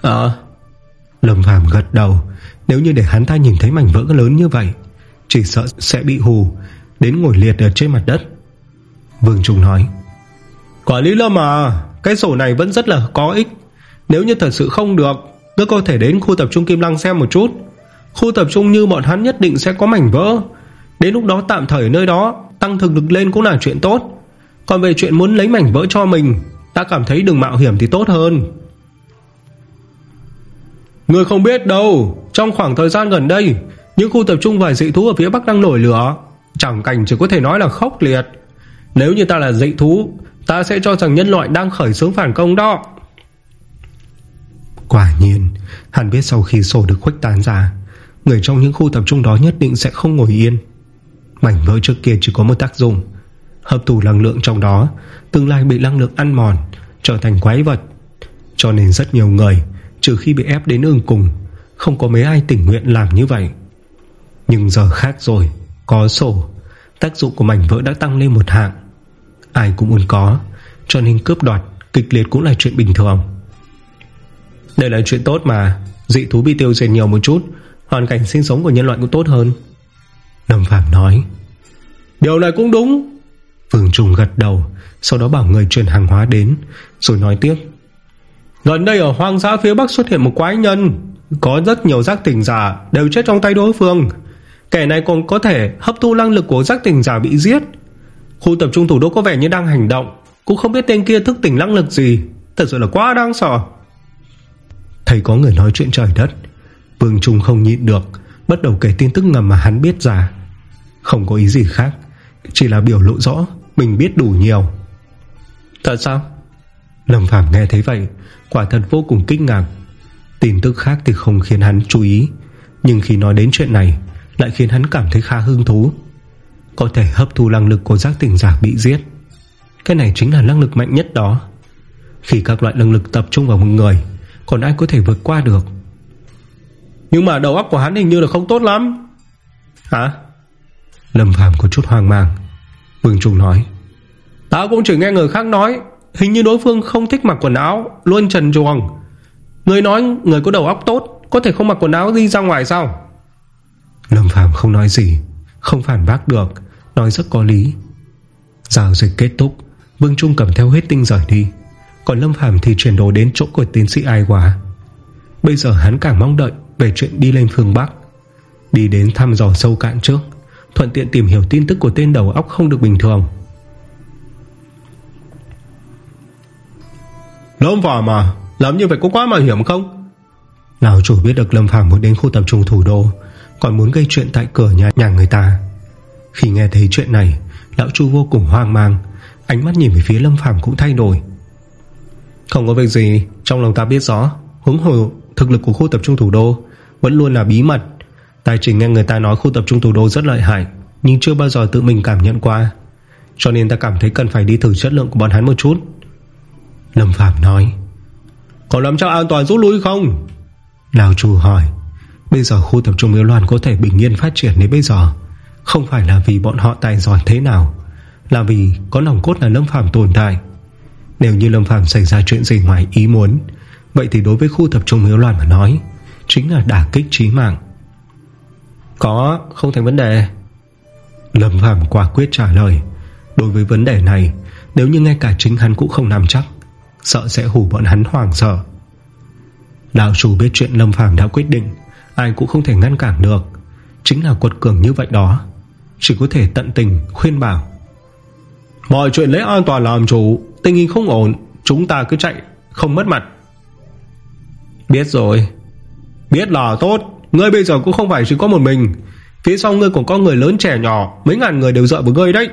Ờ. Lâm Phàm gật đầu. Nếu như để hắn ta nhìn thấy mảnh vỡ lớn như vậy chỉ sợ sẽ bị hù, Đến ngồi liệt ở trên mặt đất. Vương Trung nói, quả lý Lâm à Cái sổ này vẫn rất là có ích. Nếu như thật sự không được Ngươi có thể đến khu tập trung Kim Lăng xem một chút. Khu tập trung như bọn hắn nhất định sẽ có mảnh vỡ. Đến lúc đó tạm thời nơi đó, Tăng thực lực lên cũng là chuyện tốt. Còn về chuyện muốn lấy mảnh vỡ cho mình, Ta cảm thấy đừng mạo hiểm thì tốt hơn. Người không biết đâu, Trong khoảng thời gian gần đây những khu tập trung vài dị thú ở phía Bắc đang nổi lửa. Chẳng cảnh chỉ có thể nói là khốc liệt. Nếu như ta là dị thú, Ta sẽ cho rằng nhân loại đang khởi xướng phản công đó. Quả nhiên Hắn biết sau khi sổ được khuếch tán ra, Người trong những khu tập trung đó nhất định sẽ không ngồi yên. Mảnh vỡ trước kia chỉ có một tác dụng Hợp tù năng lượng trong đó, Tương lai bị năng lượng ăn mòn, Trở thành quái vật. Cho nên rất nhiều người, Trừ khi bị ép đến ương cùng, Không có mấy ai tình nguyện làm như vậy. Nhưng giờ khác rồi, Có sổ. Tác dụng của mảnh vỡ đã tăng lên một hạng. Ai cũng muốn có, Cho nên cướp đoạt, Kịch liệt cũng là chuyện bình thường. Đây là chuyện tốt mà. Dị thú bị tiêu diệt nhiều một chút, Hoàn cảnh sinh sống của nhân loại cũng tốt hơn. Lâm Phạm nói, Điều này cũng đúng. Phương Trung gật đầu, Sau đó bảo người chuyển hàng hóa đến, Rồi nói tiếp, Gần đây ở hoang dã phía Bắc xuất hiện một quái nhân, Có rất nhiều giác tỉnh giả Đều chết trong tay đối phương. Kẻ này còn có thể hấp thu năng lực của giác tỉnh giả bị giết. Khu tập trung thủ đô có vẻ như đang hành động. Cũng không biết tên kia thức tỉnh năng lực gì. Thật sự là quá đáng sợ. Thấy có người nói chuyện trời đất Vương Trung không nhịn được Bắt đầu kể tin tức ngầm mà hắn biết ra. Không có ý gì khác Chỉ là biểu lộ rõ Mình biết đủ nhiều. Thật sao? Lâm Phàm nghe thấy vậy Quả thật vô cùng kinh ngạc. Tin tức khác thì không khiến hắn chú ý. Nhưng khi nói đến chuyện này lại khiến hắn cảm thấy khá hứng thú. Có thể hấp thu năng lực của giác tỉnh giả bị giết. Cái này chính là năng lực mạnh nhất đó. Khi các loại năng lực tập trung vào một người, Còn ai có thể vượt qua được? Nhưng mà đầu óc của hắn hình như là không tốt lắm. Hả? Lâm Phàm có chút hoang mang. Vương Trung nói Tao cũng chỉ nghe người khác nói, Hình như đối phương không thích mặc quần áo, Luôn trần truồng. Người nói người có đầu óc tốt, Có thể không mặc quần áo đi ra ngoài sao? Lâm Phàm không nói gì Không phản bác được Nói rất có lý. Giao dịch kết thúc Vương Trung cầm theo hết tinh rời đi. Còn Lâm Phàm thì chuyển đồ đến chỗ của tiến sĩ Ai Hòa Bây giờ hắn càng mong đợi Về chuyện đi lên phương Bắc. Đi đến thăm dò sâu cạn trước Thuận tiện tìm hiểu tin tức của tên đầu óc không được bình thường. Lâm Phàm mà Làm như vậy có quá mạo hiểm không? Lão chủ biết được Lâm Phàm muốn đến khu tập trung thủ đô còn muốn gây chuyện tại cửa nhà nhà người ta. Khi nghe thấy chuyện này, Lão chu vô cùng hoang mang, Ánh mắt nhìn về phía Lâm Phàm cũng thay đổi. Không có việc gì, Trong lòng ta biết rõ Hứng hồ thực lực của khu tập trung thủ đô Vẫn luôn là bí mật. Tài trình nghe người ta nói khu tập trung thủ đô rất lợi hại, Nhưng chưa bao giờ tự mình cảm nhận qua. Cho nên ta cảm thấy cần phải đi thử chất lượng của bọn hắn một chút. Lâm Phạm nói, Có làm cho an toàn rút lui không? Lào chu hỏi. Bây giờ khu tập trung Miếu Loan có thể bình yên phát triển đến bây giờ. Không phải là vì bọn họ tài giỏi thế nào, Là vì có nòng cốt là Lâm phàm tồn tại. Nếu như Lâm phàm xảy ra chuyện gì ngoài ý muốn, Vậy thì đối với khu tập trung Miếu Loan mà nói, Chính là đả kích trí mạng. Có, không thành vấn đề. Lâm phàm quả quyết trả lời, Đối với vấn đề này, Nếu như ngay cả chính hắn cũng không nắm chắc, Sợ sẽ hù bọn hắn hoàng sợ. Đạo chủ biết chuyện Lâm Phàm đã quyết định Ai cũng không thể ngăn cản được. Chính là quật cường như vậy đó. Chỉ có thể tận tình khuyên bảo. Mọi chuyện lấy an toàn làm chủ, Tình hình không ổn, Chúng ta cứ chạy, không mất mặt. Biết rồi. Biết là tốt. Ngươi bây giờ cũng không phải chỉ có một mình. Phía sau ngươi còn có người lớn trẻ nhỏ, Mấy ngàn người đều dợ với ngươi đấy.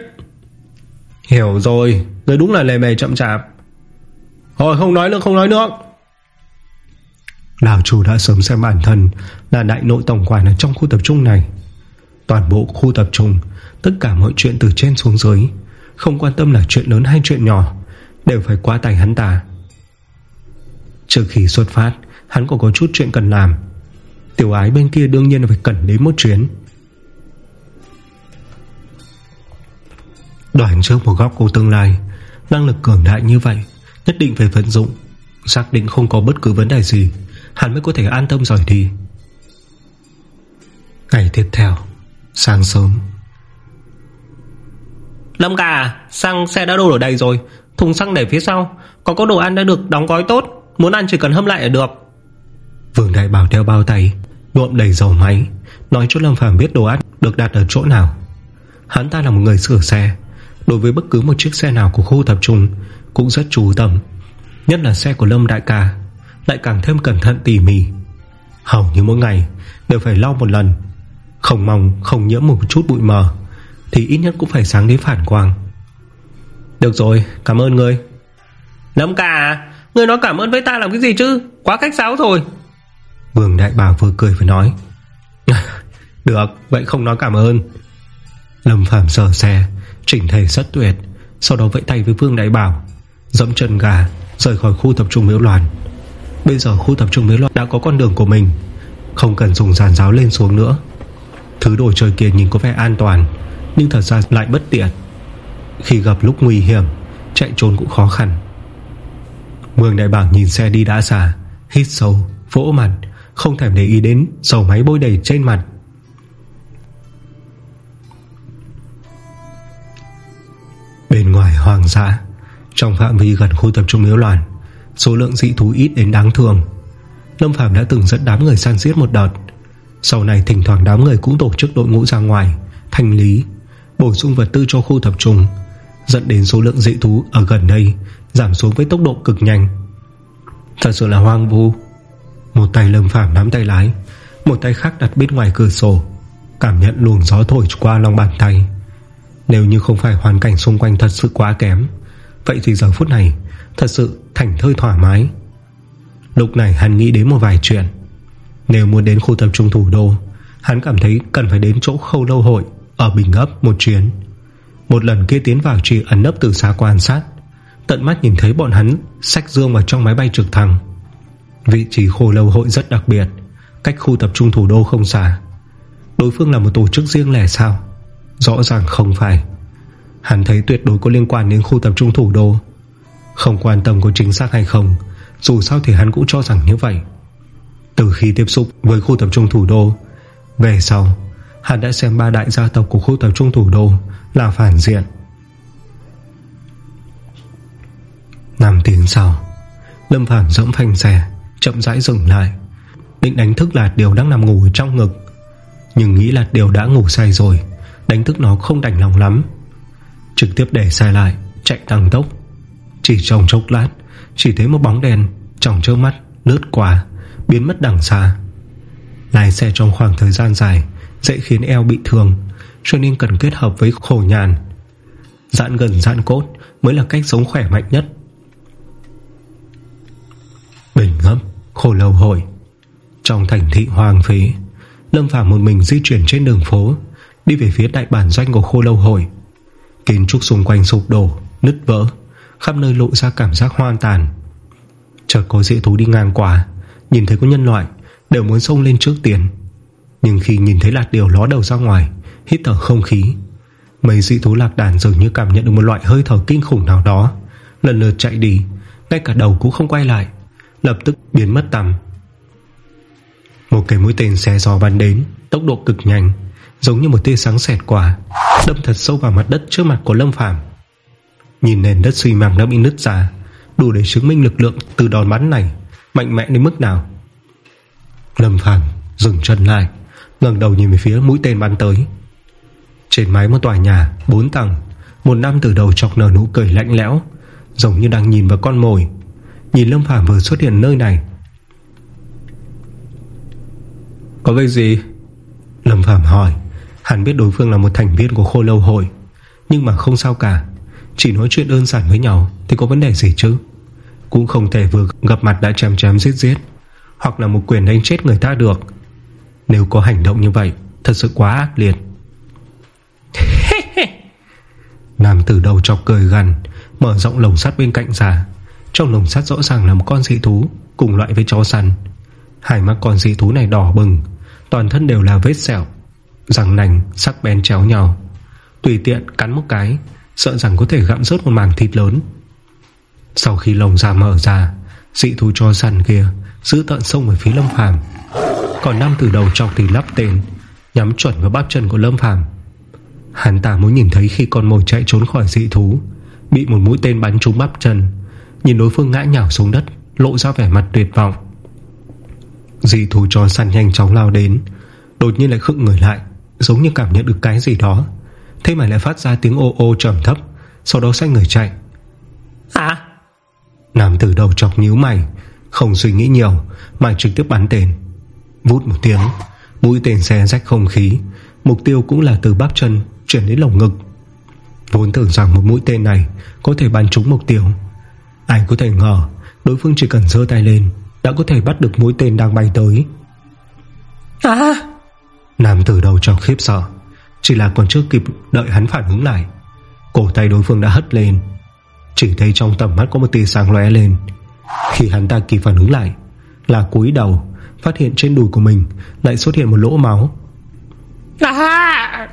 Hiểu rồi. Ngươi đúng là lề mề chậm chạp. Thôi, không nói nữa, không nói nữa. Đào chủ đã sớm xem bản thân Là đại nội tổng quản ở trong khu tập trung này. Toàn bộ khu tập trung, Tất cả mọi chuyện từ trên xuống dưới, Không quan tâm là chuyện lớn hay chuyện nhỏ, Đều phải qua tay hắn ta. Trước khi xuất phát, Hắn còn có chút chuyện cần làm. Tiểu ái bên kia đương nhiên phải cần đến một chuyến. Đoạn trước một góc của tương lai, Năng lực cường đại như vậy, Nhất định phải vận dụng, Xác định không có bất cứ vấn đề gì. Hắn mới có thể an tâm rời đi. Ngày tiếp theo Sáng sớm. Lâm cả Xăng xe đã đổ ở đây rồi. Thùng xăng để phía sau. Còn có đồ ăn đã được đóng gói tốt. Muốn ăn chỉ cần hâm lại là được. Vương Đại Bảo đeo bao tay Nộm đầy dầu máy Nói cho Lâm Phàm biết đồ ăn được đặt ở chỗ nào. Hắn ta là một người sửa xe. Đối với bất cứ một chiếc xe nào của khu tập trung Cũng rất chú tâm Nhất là xe của Lâm Đại ca Lại càng thêm cẩn thận tỉ mỉ. Hầu như mỗi ngày Đều phải lau một lần Không mong không nhiễm một chút bụi mờ Thì ít nhất cũng phải sáng đến phản quang. Được rồi cảm ơn ngươi. Lâm cả Ngươi nói cảm ơn với ta làm cái gì chứ? Quá khách sáo rồi. Vương Đại Bảo vừa cười vừa nói. Được vậy không nói cảm ơn. Lâm Phàm sờ xe Chỉnh thể rất tuyệt Sau đó vẫy tay với Vương Đại Bảo Dẫm chân gà rời khỏi khu tập trung miếu loạn Bây giờ khu tập trung miếu loạn đã có con đường của mình. Không cần dùng giàn giáo lên xuống nữa. Thứ đồ chơi kia nhìn có vẻ an toàn Nhưng thật ra lại bất tiện. Khi gặp lúc nguy hiểm Chạy trốn cũng khó khăn. Mường Đại Bảo nhìn xe đi đã xa Hít sâu, vỗ mặt Không thèm để ý đến dầu máy bôi đầy trên mặt. Bên ngoài hoàng dã Trong phạm vi gần khu tập trung miếu loạn Số lượng dị thú ít đến đáng thường Lâm phàm đã từng dẫn đám người săn giết một đợt. Sau này thỉnh thoảng đám người cũng tổ chức đội ngũ ra ngoài, Thanh lý, Bổ sung vật tư cho khu tập trung, Dẫn đến số lượng dị thú ở gần đây Giảm xuống với tốc độ cực nhanh. Thật sự là hoang vu. Một tay Lâm phàm nắm tay lái, Một tay khác đặt bên ngoài cửa sổ, Cảm nhận luồng gió thổi qua lòng bàn tay. Nếu như không phải hoàn cảnh xung quanh thật sự quá kém Vậy thì giờ phút này, Thật sự thành thơi thoải mái. Lúc này hắn nghĩ đến một vài chuyện. Nếu muốn đến khu tập trung thủ đô, Hắn cảm thấy cần phải đến chỗ khâu lâu hội Ở Bình ấp một chuyến. Một lần kia tiến vào chỉ ẩn nấp từ xa quan sát, Tận mắt nhìn thấy bọn hắn Xách dương vào trong máy bay trực thăng. Vị trí khô lâu hội rất đặc biệt, Cách khu tập trung thủ đô không xa. Đối phương là một tổ chức riêng lẻ sao? Rõ ràng không phải. Hắn thấy tuyệt đối có liên quan đến khu tập trung thủ đô. Không quan tâm có chính xác hay không, Dù sao thì hắn cũng cho rằng như vậy. Từ khi tiếp xúc với khu tập trung thủ đô, Về sau, Hắn đã xem ba đại gia tộc của khu tập trung thủ đô Là phản diện. 5 tiếng sau, Lâm Phàm dẫm phanh xe, Chậm rãi dừng lại, Định đánh thức Lạt Điều đang nằm ngủ trong ngực. Nhưng nghĩ Lạt Điều đã ngủ say rồi, Đánh thức nó không đành lòng lắm. Trực tiếp để xe lại, Chạy tăng tốc. Chỉ trong chốc lát, Chỉ thấy một bóng đèn Trong trước mắt lướt qua, Biến mất đằng xa. Lái xe trong khoảng thời gian dài, Dễ khiến eo bị thương, Cho nên cần kết hợp với khổ nhàn. Giãn gần giãn cốt Mới là cách sống khỏe mạnh nhất. Bình ngâm Khổ lâu hội Trong thành thị hoàng phí, Lâm Phàm một mình di chuyển trên đường phố, Đi về phía đại bản doanh của khô lâu hội Kiến trúc xung quanh sụp đổ, Nứt vỡ, Khắp nơi lộ ra cảm giác hoang tàn. Chợt có dị thú đi ngang qua, Nhìn thấy có nhân loại, Đều muốn xông lên trước tiền. Nhưng khi nhìn thấy lạc điều ló đầu ra ngoài, Hít thở không khí, Mấy dị thú lạc đàn dường như cảm nhận được một loại hơi thở kinh khủng nào đó. Lần lượt chạy đi, Ngay cả đầu cũng không quay lại, Lập tức biến mất tầm Một cái mũi tên xe gió bắn đến, Tốc độ cực nhanh. Giống như một tia sáng xẹt qua Đâm thật sâu vào mặt đất trước mặt của Lâm Phàm. Nhìn nền đất suy màng đã bị nứt ra Đủ để chứng minh lực lượng từ đòn bắn này Mạnh mẽ đến mức nào. Lâm Phàm dừng chân lại ngẩng đầu nhìn về phía mũi tên bắn tới. Trên mái một tòa nhà Bốn tầng Một nam từ đầu chọc nở nụ cười lạnh lẽo Giống như đang nhìn vào con mồi. Nhìn Lâm Phàm vừa xuất hiện nơi này. Có việc gì? Lâm Phàm hỏi Hắn biết đối phương là một thành viên của khô lâu hội. Nhưng mà không sao cả. Chỉ nói chuyện đơn giản với nhau Thì có vấn đề gì chứ? Cũng không thể vừa gặp mặt đã chém chém giết giết, Hoặc là một quyền đánh chết người ta được. Nếu có hành động như vậy, Thật sự quá ác liệt. Nam tử đầu chọc cười gần Mở rộng lồng sắt bên cạnh ra. Trong lồng sắt rõ ràng là một con dị thú, Cùng loại với chó săn. Hai mắt con dị thú này đỏ bừng, Toàn thân đều là vết sẹo. Răng nành sắc bén chéo nhau. Tùy tiện cắn một cái, Sợ rằng có thể gặm rớt một mảng thịt lớn. Sau khi lồng ra mở ra, Dị thú cho săn kia Giữ tận sông về phía Lâm Phàm. Còn năm từ đầu trong thì lắp tên, Nhắm chuẩn vào bắp chân của Lâm Phàm. Hắn ta muốn nhìn thấy khi con mồi chạy trốn khỏi dị thú, Bị một mũi tên bắn trúng bắp chân, Nhìn đối phương ngã nhào xuống đất, Lộ ra vẻ mặt tuyệt vọng. Dị thú cho săn nhanh chóng lao đến, Đột nhiên lại khựng người lại. Giống như cảm nhận được cái gì đó. Thế mà lại phát ra tiếng ô ô trầm thấp Sau đó xoay người chạy. À Nam tử đầu chọc nhíu mày Không suy nghĩ nhiều Mà trực tiếp bắn tên. Vút một tiếng Mũi tên xe rách không khí. Mục tiêu cũng là từ bắp chân Chuyển đến lồng ngực. Vốn tưởng rằng một mũi tên này Có thể bắn trúng mục tiêu. Ai có thể ngờ Đối phương chỉ cần dơ tay lên Đã có thể bắt được mũi tên đang bay tới. À Nam tử đầu chọc khiếp sợ. Chỉ là còn chưa kịp đợi hắn phản ứng lại Cổ tay đối phương đã hất lên. Chỉ thấy trong tầm mắt có một tia sáng lóe lên. Khi hắn ta kịp phản ứng lại Là cúi đầu Phát hiện trên đùi của mình Lại xuất hiện một lỗ máu. À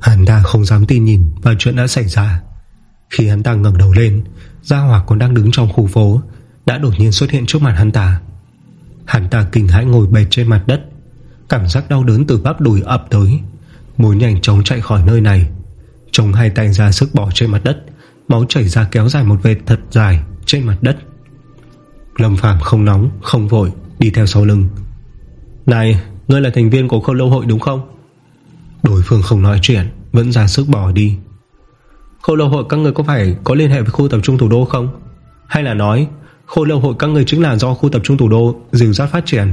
Hắn ta không dám tin nhìn Vào chuyện đã xảy ra khi hắn ta ngẩng đầu lên Gia Hỏa còn đang đứng trong khu phố Đã đột nhiên xuất hiện trước mặt hắn ta. Hắn ta kinh hãi ngồi bệt trên mặt đất Cảm giác đau đớn từ bắp đùi ập tới Muốn nhanh chóng chạy khỏi nơi này. Chống hai tay ra sức bỏ trên mặt đất Máu chảy ra kéo dài một vệt thật dài Trên mặt đất. Lâm Phàm không nóng, không vội Đi theo sau lưng. Này, ngươi là thành viên của khâu lâu hội đúng không? Đối phương không nói chuyện Vẫn ra sức bỏ đi. Khô lâu hội các người có phải có liên hệ với khu tập trung thủ đô không? Hay là nói khô lâu hội các người chính là do khu tập trung thủ đô Dìu dắt phát triển?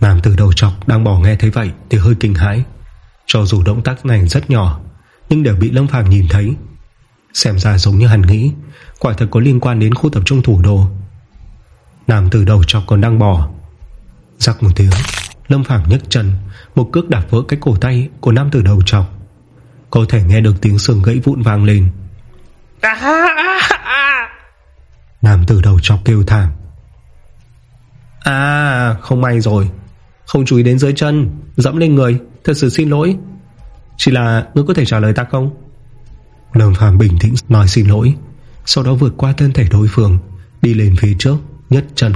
Nam từ đầu trọc đang bỏ nghe thấy vậy Thì hơi kinh hãi. Cho dù động tác này rất nhỏ, Nhưng đều bị Lâm Phàm nhìn thấy. Xem ra giống như hắn nghĩ, Quả thật có liên quan đến khu tập trung thủ đô. Nam từ đầu chọc còn đang bỏ. Giặc một tiếng, Lâm Phàm nhấc chân, Một cước đạp vỡ cái cổ tay của nam tử đầu chọc có thể nghe được tiếng xương gãy vụn vang lên. Nam tử đầu chọc kêu thảm. À không may rồi. Không chú ý đến dưới chân Dẫm lên người Thật sự xin lỗi. Chỉ là ngươi có thể trả lời ta không? Lâm Phàm bình tĩnh nói xin lỗi Sau đó vượt qua thân thể đối phương Đi lên phía trước Nhất chân.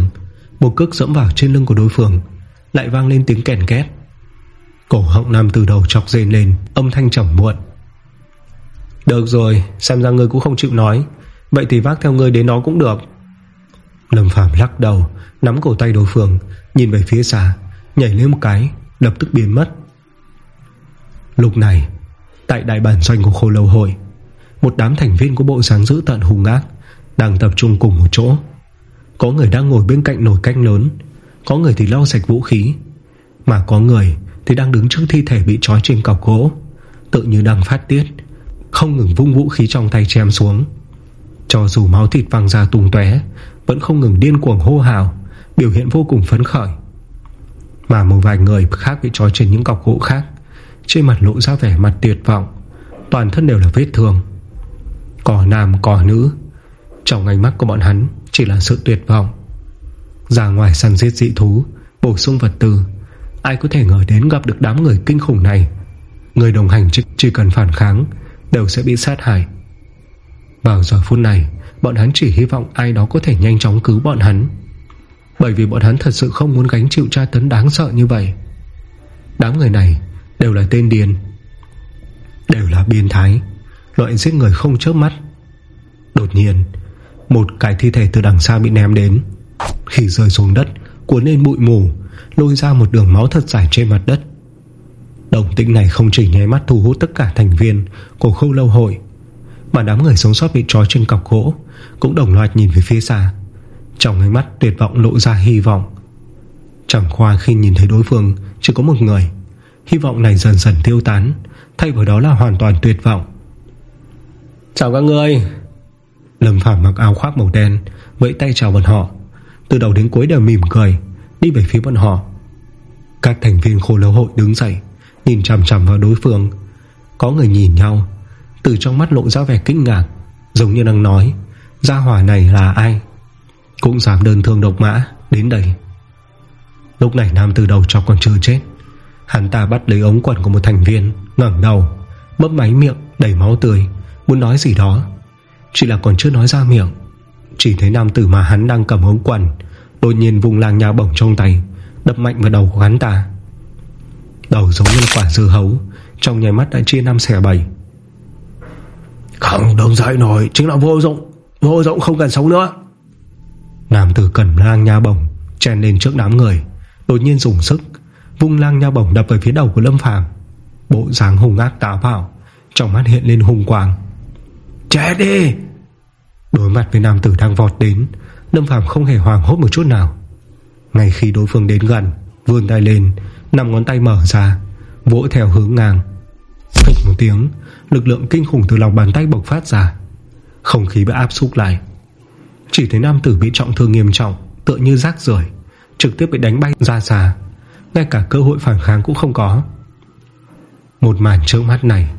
Một cước dẫm vào trên lưng của đối phương Lại vang lên tiếng kèn két. Cổ họng nam từ đầu chọc rên lên Âm thanh trầm muộn được rồi, Xem ra ngươi cũng không chịu nói. Vậy thì vác theo ngươi đến đó cũng được. Lâm Phàm lắc đầu, Nắm cổ tay đối phương, Nhìn về phía xa, Nhảy lên một cái, Lập tức biến mất. Lúc này, Tại đại bản doanh của khô lâu hội, Một đám thành viên của bộ sáng giữ tận hung ác Đang tập trung cùng một chỗ. Có người đang ngồi bên cạnh nồi canh lớn, Có người thì lau sạch vũ khí, Mà có người thì đang đứng trước thi thể bị trói trên cọc gỗ, Tự như đang phát tiết. Không ngừng vung vũ khí trong tay chém xuống. Cho dù máu thịt văng ra tung tóe Vẫn không ngừng điên cuồng hô hào Biểu hiện vô cùng phấn khởi. Mà một vài người khác bị trói trên những cọc gỗ khác Trên mặt lộ ra vẻ mặt tuyệt vọng Toàn thân đều là vết thương. Cỏ nam cỏ nữ Trong ánh mắt của bọn hắn Chỉ là sự tuyệt vọng. Ra ngoài săn giết dị thú Bổ sung vật tư Ai có thể ngờ đến gặp được đám người kinh khủng này. Người đồng hành chỉ, chỉ cần phản kháng Đều sẽ bị sát hại. Vào giờ phút này, Bọn hắn chỉ hy vọng ai đó có thể nhanh chóng cứu bọn hắn. Bởi vì bọn hắn thật sự không muốn gánh chịu tra tấn đáng sợ như vậy. Đám người này Đều là tên điên, Đều là biên thái, Loại giết người không chớp mắt. Đột nhiên, Một cái thi thể từ đằng xa bị ném đến. Khi rơi xuống đất, Cuốn lên bụi mù, Lôi ra một đường máu thật dài trên mặt đất. Đồng tĩnh này không chỉ nháy mắt thu hút tất cả thành viên Của khâu lâu hội Mà đám người sống sót bị trói trên cọc gỗ Cũng đồng loạt nhìn về phía xa. Trong ánh mắt tuyệt vọng lộ ra hy vọng. Chẳng qua khi nhìn thấy đối phương Chỉ có một người. Hy vọng này dần dần tiêu tán Thay vào đó là hoàn toàn tuyệt vọng. Chào các người Lâm Phạm mặc áo khoác màu đen Vẫy tay chào bọn họ. Từ đầu đến cuối đều mỉm cười Đi về phía bọn họ. Các thành viên khô lâu hội đứng dậy Nhìn chằm chằm vào đối phương. Có người nhìn nhau, Từ trong mắt lộ ra vẻ kinh ngạc, Giống như đang nói, Gia hỏa này là ai? Cũng dám đơn thương độc mã Đến đây. Lúc này nam từ đầu cho còn chưa chết, Hắn ta bắt lấy ống quần của một thành viên, ngẩng đầu Mấp máy miệng, đầy máu tươi, Muốn nói gì đó. Chỉ là còn chưa nói ra miệng, Chỉ thấy nam tử mà hắn đang cầm ống quần, Đột nhiên vùng làng nhà bổng trong tay, Đập mạnh vào đầu của hắn ta. Đầu giống như quả dưa hấu Trong nhai mắt đã chia năm xẻ bảy. Không đồng dậy nổi Chính là vô dụng Vô dụng không cần sống nữa. Nam tử cầm lang nha bổng Chen lên trước đám người Đột nhiên dùng sức Vung lang nha bổng đập về phía đầu của Lâm Phàm. Bộ dáng hùng ác táo vào Trong mắt hiện lên hùng quang. Chết đi! Đối mặt với nam tử đang vọt đến Lâm Phàm không hề hoàng hốt một chút nào. Ngay khi đối phương đến gần Vươn tay lên Năm ngón tay mở ra, Vỗ theo hướng ngang. Phịch một tiếng, Lực lượng kinh khủng từ lòng bàn tay bộc phát ra. Không khí bị áp xúc lại. Chỉ thấy nam tử bị trọng thương nghiêm trọng, Tựa như rác rưởi, Trực tiếp bị đánh bay ra xa. Ngay cả cơ hội phản kháng cũng không có. Một màn trước mắt này,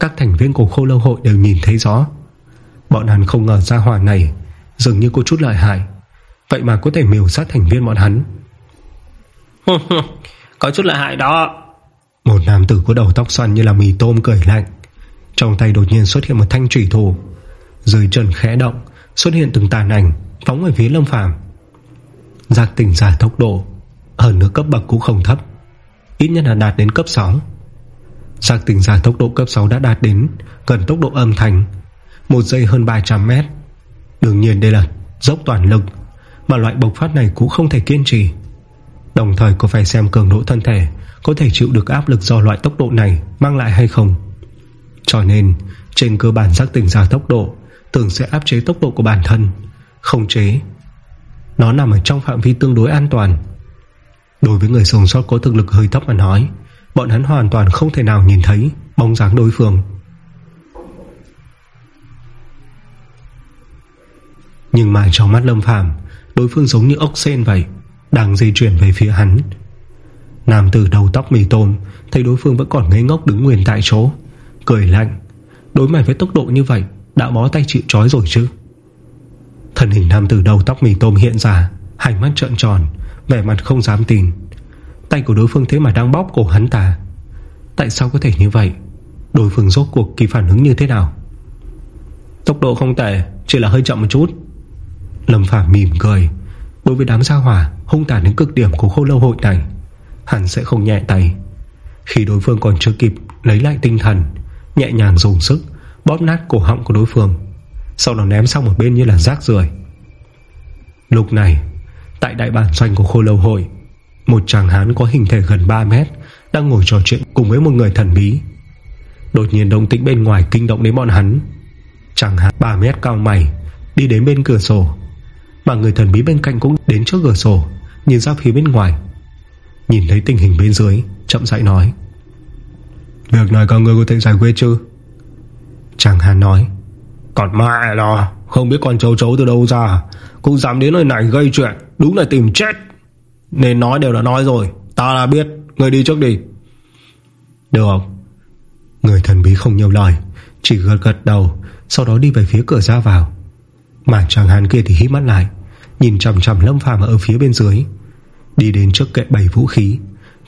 Các thành viên của khô lâu hội đều nhìn thấy rõ. Bọn hắn không ngờ ra hỏa này Dường như có chút lợi hại. Vậy mà có thể miểu sát thành viên bọn hắn. Có chút lợi hại đó. Một nam tử có đầu tóc xoăn như là mì tôm cười lạnh. Trong tay đột nhiên xuất hiện một thanh trùy thủ. Dưới chân khẽ động, Xuất hiện từng tàn ảnh Phóng về phía lâm phàm. Giác tỉnh giả tốc độ Ở nước cấp bậc cũng không thấp. Ít nhất là đạt đến cấp 6 Giác tỉnh giả tốc độ cấp 6 đã đạt đến Gần tốc độ âm thanh, Một giây hơn 300 mét. Đương nhiên đây là dốc toàn lực, Mà loại bộc phát này cũng không thể kiên trì. Đồng thời cô phải xem cường độ thân thể, Có thể chịu được áp lực do loại tốc độ này Mang lại hay không. Cho nên, trên cơ bản giác tỉnh ra tốc độ, tưởng sẽ áp chế tốc độ của bản thân. Không chế, Nó nằm ở trong phạm vi tương đối an toàn. Đối với người sống sót có thực lực hơi thấp mà nói, Bọn hắn hoàn toàn không thể nào nhìn thấy Bóng dáng đối phương. Nhưng mà trong mắt Lâm Phàm, Đối phương giống như ốc sen vậy. Đang di chuyển về phía hắn. Nam tử đầu tóc mì tôm, Thấy đối phương vẫn còn ngây ngốc đứng nguyên tại chỗ, Cười lạnh. Đối mặt với tốc độ như vậy, Đã bó tay chịu trói rồi chứ? Thân hình nam tử đầu tóc mì tôm hiện ra Hành mắt trợn tròn, Vẻ mặt không dám tin. Tay của đối phương thế mà đang bóp cổ hắn ta. Tại sao có thể như vậy? Đối phương rốt cuộc kỳ phản ứng như thế nào? Tốc độ không tệ, Chỉ là hơi chậm một chút. Lâm Phàm mỉm cười Đối với đám gia hỏa, hung tàn đến cực điểm của khô lâu hội này Hắn sẽ không nhẹ tay. Khi đối phương còn chưa kịp lấy lại tinh thần, Nhẹ nhàng dùng sức, Bóp nát cổ họng của đối phương, Sau đó ném sang một bên như là rác rưởi. Lúc này, Tại đại bản doanh của khô lâu hội, Một chàng hán có hình thể gần 3 mét Đang ngồi trò chuyện cùng với một người thần bí. Đột nhiên đông tĩnh bên ngoài Kinh động đến bọn hắn. Chàng hán 3 mét cao mày, Đi đến bên cửa sổ mà người thần bí bên cạnh cũng đến trước cửa sổ, Nhìn ra phía bên ngoài. Nhìn thấy tình hình bên dưới, Chậm rãi nói, Việc này các người có thể giải quyết chứ? Chàng Hàn nói, Còn mẹ nó, Không biết con châu chấu từ đâu ra, Cũng dám đến nơi này gây chuyện, Đúng là tìm chết. Nên nói đều đã nói rồi, Ta là biết Người đi trước đi. Được. Người thần bí không nhiều lời, Chỉ gật gật đầu, Sau đó đi về phía cửa ra vào. Mà chàng hàn kia thì hít mắt lại, Nhìn chầm chầm lâm phàm ở phía bên dưới. Đi đến trước kệ bày vũ khí,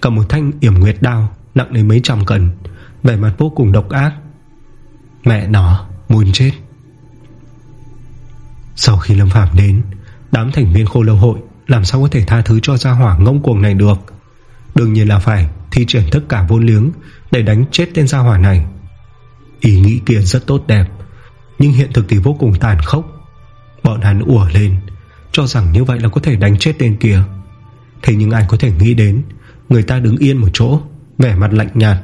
Cầm một thanh yểm nguyệt đao Nặng đến mấy trăm cân, Vẻ mặt vô cùng độc ác. Mẹ nó, muốn chết. Sau khi Lâm Phạm đến, Đám thành viên khô lâu hội Làm sao có thể tha thứ cho gia hỏa ngông cuồng này được? Đương nhiên là phải Thi triển tất cả vô liếng Để đánh chết tên gia hỏa này. Ý nghĩ kia rất tốt đẹp, Nhưng hiện thực thì vô cùng tàn khốc. Bọn hắn ủa lên, Cho rằng như vậy là có thể đánh chết tên kia. Thế nhưng ai có thể nghĩ đến, Người ta đứng yên một chỗ, Vẻ mặt lạnh nhạt,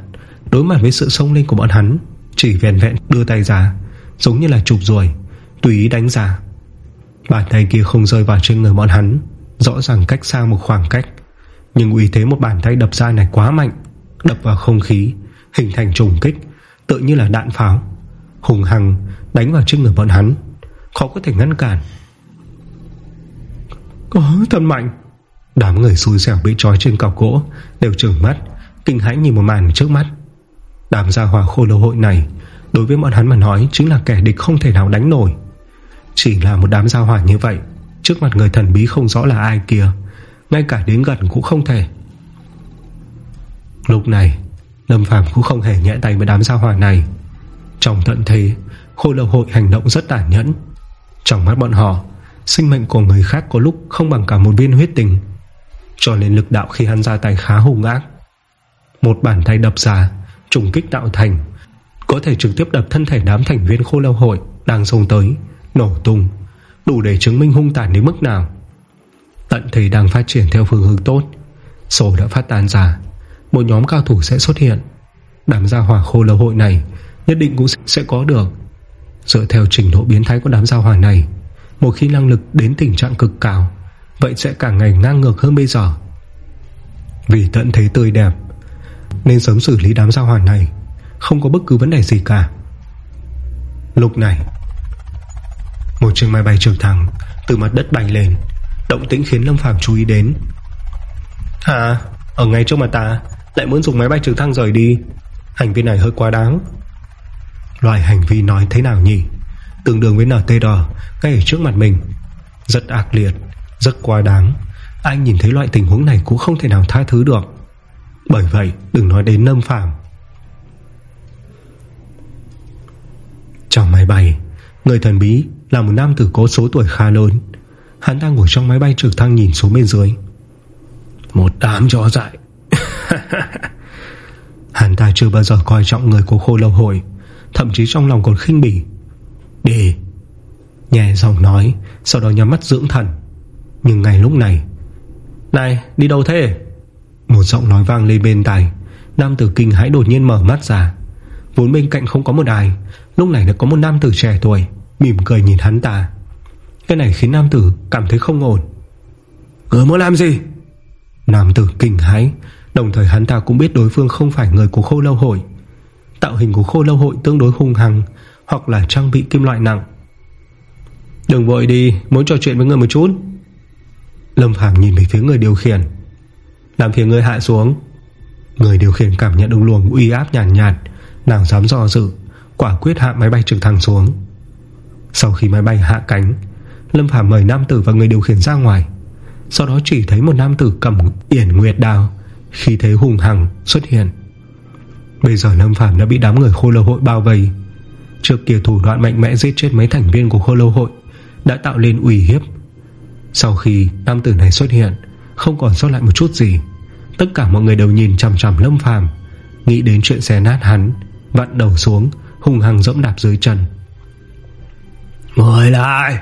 Đối mặt với sự sông lên của bọn hắn, Chỉ vẹn vẹn đưa tay ra, Giống như là chụp ruồi Tùy ý đánh ra. Bàn tay kia không rơi vào trên người bọn hắn, Rõ ràng cách xa một khoảng cách, Nhưng uy thế một bàn tay đập ra này quá mạnh, Đập vào không khí, Hình thành trùng kích Tự như là đạn pháo, Hùng hằng đánh vào trên người bọn hắn. Khó có thể ngăn cản. Có thật mạnh. Đám người xui xẻo bị trói trên cọc gỗ Đều trừng mắt Kinh hãi nhìn một màn trước mắt. Đám gia hòa khô lâu hội này Đối với bọn hắn mà nói Chính là kẻ địch không thể nào đánh nổi. Chỉ là một đám gia hỏa như vậy Trước mặt người thần bí không rõ là ai kia Ngay cả đến gần cũng không thể. Lúc này Lâm Phàm cũng không hề nhẹ tay với đám gia hỏa này. Trong tận thế Khô lâu hội hành động rất tàn nhẫn trong mắt bọn họ, Sinh mệnh của người khác có lúc không bằng cả một viên huyết tình. Cho nên lực đạo khi hắn ra tay khá hung ác. Một bàn tay đập ra, Trùng kích tạo thành, Có thể trực tiếp đập thân thể đám thành viên khô leo hội Đang xông tới, Nổ tung, Đủ để chứng minh hung tàn đến mức nào. Tận thế đang phát triển theo phương hướng tốt, Sổ đã phát tán ra, Một nhóm cao thủ sẽ xuất hiện. Đám gia hỏa khô lâu hội này Nhất định cũng sẽ có được. Dựa theo trình độ biến thái của đám giao hỏa này, Một khi năng lực đến tình trạng cực cao, Vậy sẽ càng ngày ngang ngược hơn bây giờ. Vì tận thế tươi đẹp, Nên sớm xử lý đám giao hỏa này, Không có bất cứ vấn đề gì cả. Lúc này, Một chiếc máy bay trực thăng Từ mặt đất bay lên, Động tĩnh khiến Lâm Phàm chú ý đến. Hả? Ở ngay trước mặt ta, Lại muốn dùng máy bay trực thăng rời đi. Hành vi này hơi quá đáng. Loại hành vi nói thế nào nhỉ? Tương đương với nở tê đỏ Ngay ở trước mặt mình. Rất ác liệt, rất quá đáng. Anh nhìn thấy loại tình huống này cũng không thể nào tha thứ được. Bởi vậy đừng nói đến nâm phạm. Trong máy bay Người thần bí là một nam tử có số tuổi khá lớn. Hắn đang ngồi trong máy bay trực thăng nhìn xuống bên dưới. Một đám chó dại. Hắn ta chưa bao giờ coi trọng người của khô lâu hội. Thậm chí trong lòng còn khinh bỉ. Đề Nhẹ giọng nói, Sau đó nhắm mắt dưỡng thần. Nhưng ngay lúc này Này, đi đâu thế? Một giọng nói vang lên bên tai. Nam tử kinh hãi đột nhiên mở mắt ra. Vốn bên cạnh không có một ai, Lúc này đã có một nam tử trẻ tuổi, Mỉm cười nhìn hắn ta. Cái này khiến nam tử cảm thấy không ổn. Người muốn làm gì? Nam tử kinh hãi. Đồng thời hắn ta cũng biết đối phương không phải người của khô lâu hội. Tạo hình của khô lâu hội tương đối hung hăng Hoặc là trang bị kim loại nặng. Đừng vội đi Muốn trò chuyện với người một chút. Lâm Phàm nhìn về phía người điều khiển. Làm phiền người hạ xuống. Người điều khiển cảm nhận được luồng uy áp nhàn nhạt, nhạt Nàng dám dò dự Quả quyết hạ máy bay trực thăng xuống. Sau khi máy bay hạ cánh Lâm Phàm mời nam tử và người điều khiển ra ngoài. Sau đó chỉ thấy một nam tử cầm yển nguyệt đào Khi thấy hùng hằng xuất hiện. Bây giờ Lâm Phàm đã bị đám người khô lâu hội bao vây. Trước kia thủ đoạn mạnh mẽ giết chết mấy thành viên của khô lâu hội Đã tạo lên ủy hiếp. Sau khi nam tử này xuất hiện Không còn sót lại một chút gì. Tất cả mọi người đều nhìn chằm chằm Lâm Phàm Nghĩ đến chuyện xé nát hắn Vặn đầu xuống Hùng hăng dẫm đạp dưới chân. Người lại!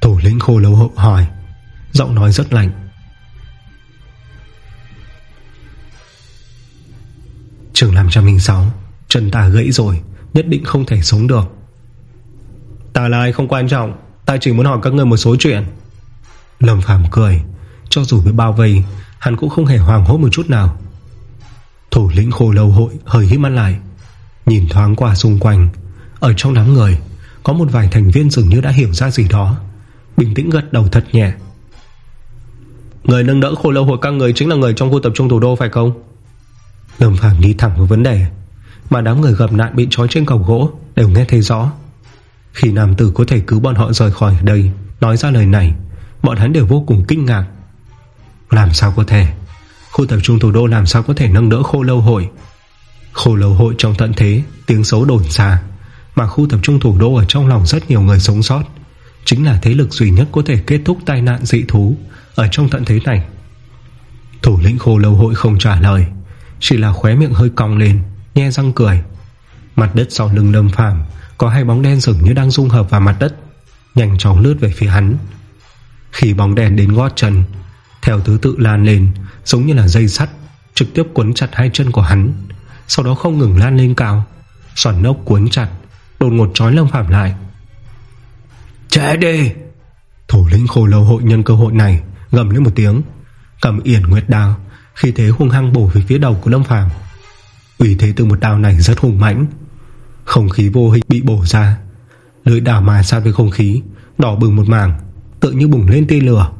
Thủ lĩnh khô lâu hội hỏi Giọng nói rất lạnh Trường 506 Chân ta gãy rồi, Nhất định không thể sống được. Ta là ai không quan trọng, Ta chỉ muốn hỏi các người một số chuyện. Lâm Phàm cười, Cho dù bị bao vây, Hắn cũng không hề hoàng hốt một chút nào. Thủ lĩnh khô lâu hội hơi hít mắt lại, Nhìn thoáng qua xung quanh. Ở trong đám người, Có một vài thành viên dường như đã hiểu ra gì đó. Bình tĩnh gật đầu thật nhẹ. Người nâng đỡ khô lâu hội các người Chính là người trong khu tập trung thủ đô phải không? Lâm Phàm đi thẳng vào vấn đề. Mà đám người gặp nạn bị trói trên cầu gỗ Đều nghe thấy rõ. Khi nam tử có thể cứu bọn họ rời khỏi đây, Nói ra lời này, Bọn hắn đều vô cùng kinh ngạc. Làm sao có thể? Khu tập trung thủ đô làm sao có thể nâng đỡ khô lâu hội? Khô lâu hội trong tận thế, Tiếng xấu đồn xa, Mà khu tập trung thủ đô ở trong lòng rất nhiều người sống sót. Chính là thế lực duy nhất có thể kết thúc tai nạn dị thú Ở trong tận thế này. Thủ lĩnh khô lâu hội không trả lời chỉ là khóe miệng hơi cong lên, Nhe răng cười. Mặt đất sau lưng Lâm Phàm, Có hai bóng đen dường như đang dung hợp vào mặt đất, Nhanh chóng lướt về phía hắn. Khi bóng đen đến gót chân, Theo thứ tự lan lên, Giống như là dây sắt, Trực tiếp cuốn chặt hai chân của hắn, Sau đó không ngừng lan lên cao. Xoắn nốc cuốn chặt, Đột ngột trói Lâm Phạm lại. Chạy đi! Thủ lĩnh khổ lâu hội nhân cơ hội này Gầm lên một tiếng, Cầm yển nguyệt đào. Khi thế hung hăng bổ về phía đầu của Lâm Phàm Ủy thế từ một đào này rất hùng mãnh. Không khí vô hình bị bổ ra, Lưỡi đảo mà sát với không khí, Đỏ bừng một mảng, Tự như bùng lên tia lửa.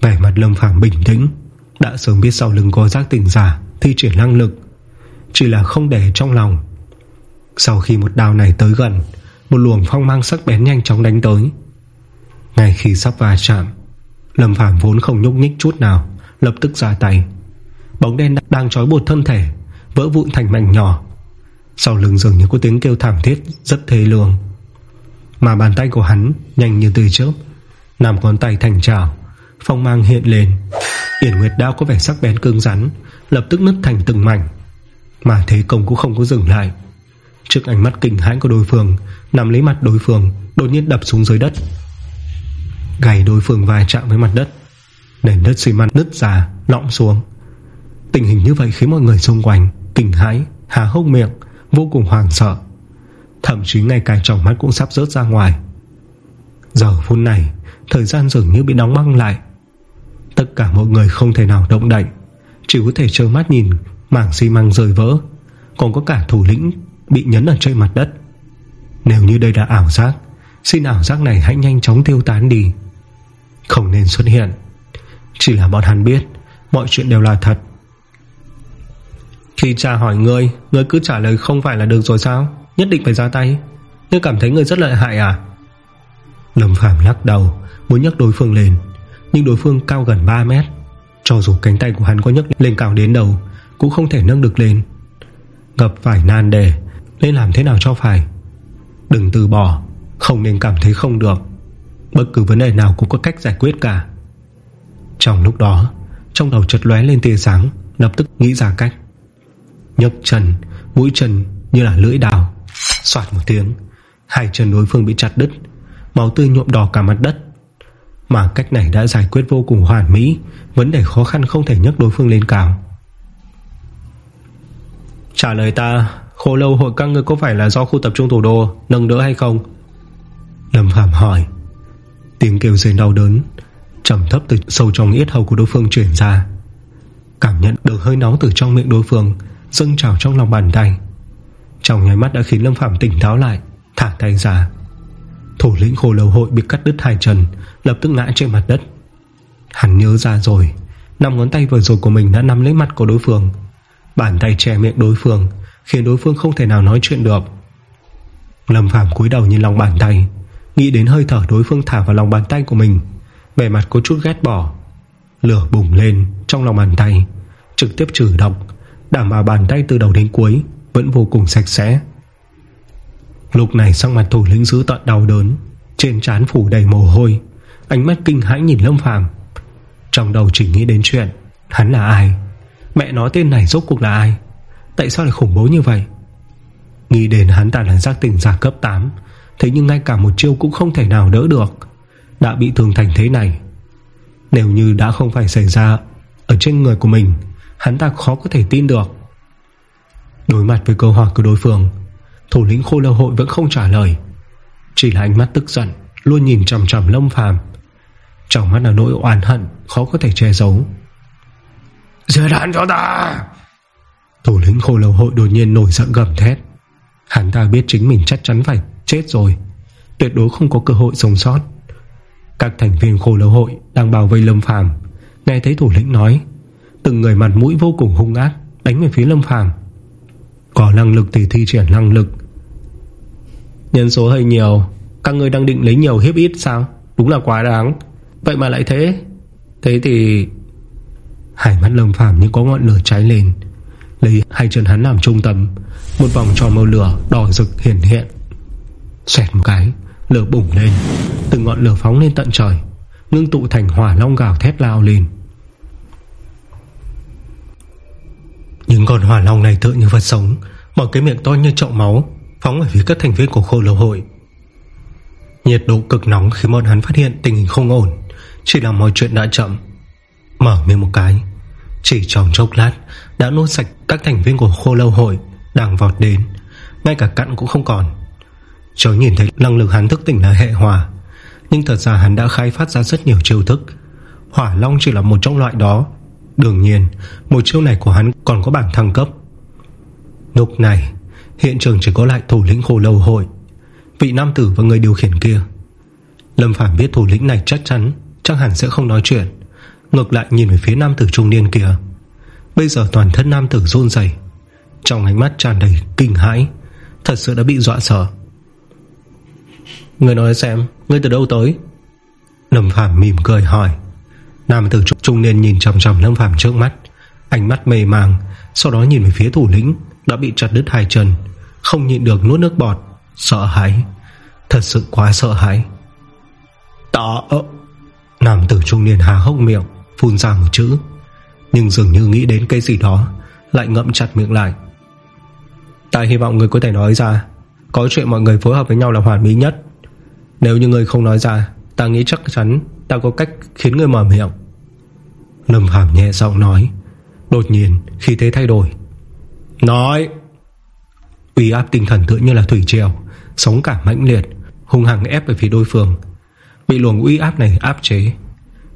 Vẻ mặt Lâm Phàm bình tĩnh, Đã sớm biết sau lưng có giác tỉnh giả Thi triển năng lực, Chỉ là không để trong lòng. Sau khi một đào này tới gần, Một luồng phong mang sắc bén nhanh chóng đánh tới. Ngay khi sắp va chạm, Lâm Phàm vốn không nhúc nhích chút nào Lập tức ra tay. Bóng đen đang trói bột thân thể, Vỡ vụn thành mảnh nhỏ. Sau lưng dường như có tiếng kêu thảm thiết Rất thê lương. Mà bàn tay của hắn nhanh như từ chớp Nằm ngón tay thành trào, Phong mang hiện lên. Yển Nguyệt đao có vẻ sắc bén cứng rắn, Lập tức nứt thành từng mảnh. Mà thế công cũng không có dừng lại. Trước ánh mắt kinh hãi của đối phương Nằm lấy mặt đối phương, Đột nhiên đập xuống dưới đất. Gầy đối phương vai chạm với mặt đất. Nền đất xi măng nứt ra Lõm xuống. Tình hình như vậy khiến mọi người xung quanh Kinh hãi, há hốc miệng Vô cùng hoàng sợ. Thậm chí ngay cả trong mắt cũng sắp rớt ra ngoài. Giờ phút này Thời gian dường như bị đóng băng lại. Tất cả mọi người không thể nào động đậy Chỉ có thể trơ mắt nhìn Mảng xi măng rơi vỡ. Còn có cả thủ lĩnh bị nhấn ở trên mặt đất. Nếu như đây là ảo giác Xin ảo giác này hãy nhanh chóng tiêu tán đi. Không nên xuất hiện. Chỉ là bọn hắn biết, Mọi chuyện đều là thật. Khi cha hỏi ngươi Ngươi cứ trả lời không phải là được rồi sao? Nhất định phải ra tay. Ngươi cảm thấy ngươi rất lợi hại à? Lâm Phạm lắc đầu, Muốn nhấc đối phương lên, Nhưng đối phương cao gần 3 mét. Cho dù cánh tay của hắn có nhấc lên cao đến đầu Cũng không thể nâng được lên. Gặp phải nan đề, Nên làm thế nào cho phải? Đừng từ bỏ, Không nên cảm thấy không được. Bất cứ vấn đề nào cũng có cách giải quyết cả. Trong lúc đó Trong đầu chợt lóe lên tia sáng Lập tức nghĩ ra cách. Nhấc chân, mũi chân như là lưỡi đào Xoạt một tiếng Hai chân đối phương bị chặt đứt Máu tươi nhuộm đỏ cả mặt đất. Mà cách này đã giải quyết vô cùng hoàn mỹ Vấn đề khó khăn không thể nhấc đối phương lên cao. Trả lời ta Khổ lâu hội các người có phải là do khu tập trung thủ đô Nâng đỡ hay không? Lâm Phạm hỏi. Tiếng kêu rên đau đớn Trầm thấp từ sâu trong yết hầu của đối phương chuyển ra. Cảm nhận được hơi nóng từ trong miệng đối phương Dâng trào trong lòng bàn tay. Trong nháy mắt đã khiến Lâm Phạm tỉnh táo lại, Thả tay ra. Thủ lĩnh khổ lầu hội bị cắt đứt hai chân, Lập tức ngã trên mặt đất. Hắn nhớ ra rồi, Năm ngón tay vừa rồi của mình đã nắm lấy mặt của đối phương. Bàn tay che miệng đối phương, Khiến đối phương không thể nào nói chuyện được. Lâm Phạm cúi đầu nhìn lòng bàn tay, Nghĩ đến hơi thở đối phương thả vào lòng bàn tay của mình bề mặt có chút ghét bỏ. Lửa bùng lên trong lòng bàn tay, Trực tiếp trừ độc, Đảm bảo bàn tay từ đầu đến cuối Vẫn vô cùng sạch sẽ. Lúc này sang mặt thủ lĩnh giữ tận đau đớn, Trên trán phủ đầy mồ hôi, Ánh mắt kinh hãi nhìn Lâm Phàm. Trong đầu chỉ nghĩ đến chuyện, Hắn là ai? Mẹ nói tên này rốt cuộc là ai? Tại sao lại khủng bố như vậy? Nghĩ đến hắn ta là giác tỉnh giả cấp 8 Thế nhưng ngay cả một chiêu cũng không thể nào đỡ được. Đã bị thương thành thế này. Nếu như đã không phải xảy ra Ở trên người của mình Hắn ta khó có thể tin được. Đối mặt với câu hỏi của đối phương Thủ lĩnh khô lâu hội vẫn không trả lời. Chỉ là ánh mắt tức giận Luôn nhìn chầm chầm lâm phàm. Trong mắt là nỗi oan hận Khó có thể che giấu. Giết hắn cho ta! Thủ lĩnh khô lâu hội đột nhiên nổi giận gầm thét. Hắn ta biết chính mình chắc chắn phải chết rồi. Tuyệt đối không có cơ hội sống sót các thành viên khô lâu hội Đang bảo vây Lâm Phàm. Nghe thấy thủ lĩnh nói, Từng người mặt mũi vô cùng hung ác Đánh về phía Lâm Phàm. Có năng lực thì thi triển năng lực. Nhân số hơi nhiều, Các người đang định lấy nhiều hiếp ít sao? Đúng là quá đáng. Vậy mà lại thế. Thế thì Hải mắt lâm phàm như có ngọn lửa cháy lên, Lấy hai chân hắn làm trung tâm, Một vòng tròn màu lửa đỏ rực hiển hiện. Xoẹt một cái Lửa bùng lên. Từng ngọn lửa phóng lên tận trời, Ngưng tụ thành hỏa long gào thét lao lên. Những con hỏa long này tựa như vật sống Mở cái miệng to như chậu máu, Phóng về phía các thành viên của khô lâu hội. Nhiệt độ cực nóng khi bọn hắn phát hiện tình hình không ổn, Chỉ là mọi chuyện đã chậm. Mở miệng một cái, Chỉ trong chốc lát, Đã nốt sạch các thành viên của khô lâu hội Đang vọt đến, Ngay cả cặn cũng không còn. Chớ nhìn thấy năng lực hắn thức tỉnh là hệ hỏa. Nhưng thật ra hắn đã khai phát ra rất nhiều chiêu thức. Hỏa long chỉ là một trong loại đó. Đương nhiên, Một chiêu này của hắn còn có bảng thăng cấp. Lúc này, Hiện trường chỉ có lại thủ lĩnh khổ lâu hội, Vị nam tử và người điều khiển kia. Lâm Phàm biết thủ lĩnh này chắc chắn, Chắc hẳn sẽ không nói chuyện. Ngược lại nhìn về phía nam tử trung niên kia. Bây giờ toàn thân nam tử rôn dày Trong ánh mắt tràn đầy kinh hãi, Thật sự đã bị dọa sợ. Người nói xem Người từ đâu tới? Lâm Phàm mỉm cười hỏi. Nam tử trung niên nhìn chầm chầm Lâm Phàm trước mắt. Ánh mắt mê màng Sau đó nhìn về phía thủ lĩnh Đã bị chặt đứt hai chân Không nhịn được nuốt nước bọt. Sợ hãi. Thật sự quá sợ hãi. Ta ơ. Nam tử trung niên hà hốc miệng Phun ra một chữ. Nhưng dường như nghĩ đến cái gì đó Lại ngậm chặt miệng lại. Ta hy vọng người có thể nói ra. Có chuyện mọi người phối hợp với nhau là hoàn mỹ nhất nếu như người không nói ra, Ta nghĩ chắc chắn Ta có cách khiến người mở miệng Lâm Phạm nhẹ giọng nói. Đột nhiên khi thế thay đổi. Nói! Uy áp tinh thần tựa như là thủy triều Sống cả mãnh liệt, Hung hăng ép về phía đối phương. Bị luồng uy áp này áp chế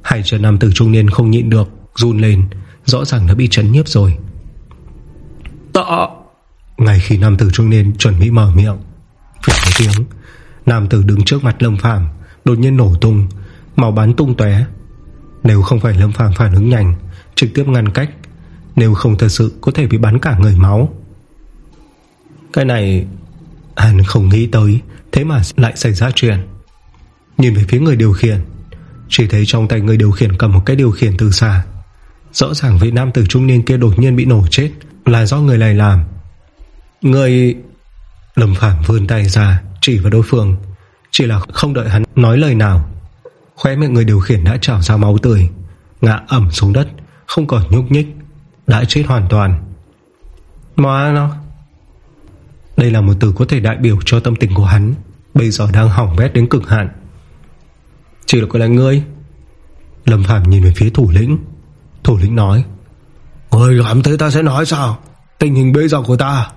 hải trần nam tử trung niên không nhịn được, Run lên, Rõ ràng đã bị chấn nhiếp rồi. Tạ Ngay khi nam tử trung niên chuẩn bị mở miệng Phải nói tiếng Nam tử đứng trước mặt Lâm Phàm, Đột nhiên nổ tung Màu bắn tung tóe. Nếu không phải Lâm Phàm phản ứng nhanh, Trực tiếp ngăn cách, Nếu không thật sự có thể bị bắn cả người máu. Cái này, Hắn không nghĩ tới, Thế mà lại xảy ra chuyện. Nhìn về phía người điều khiển, Chỉ thấy trong tay người điều khiển cầm một cái điều khiển từ xa. Rõ ràng vị nam tử trung niên kia đột nhiên bị nổ chết, Là do người này làm. Người, Lâm phạm vươn tay ra chỉ vào đối phương, Chỉ là không đợi hắn nói lời nào. Khóe miệng người điều khiển đã trào ra máu tươi, Ngã ẩm xuống đất, Không còn nhúc nhích, Đã chết hoàn toàn. Mà nó. Đây là một từ có thể đại biểu cho tâm tình của hắn, Bây giờ đang hỏng bét đến cực hạn. Chỉ là có là ngươi. Lâm Phạm nhìn về phía thủ lĩnh. Thủ lĩnh nói, Ngươi cảm thấy ta sẽ nói sao? Tình hình bây giờ của ta,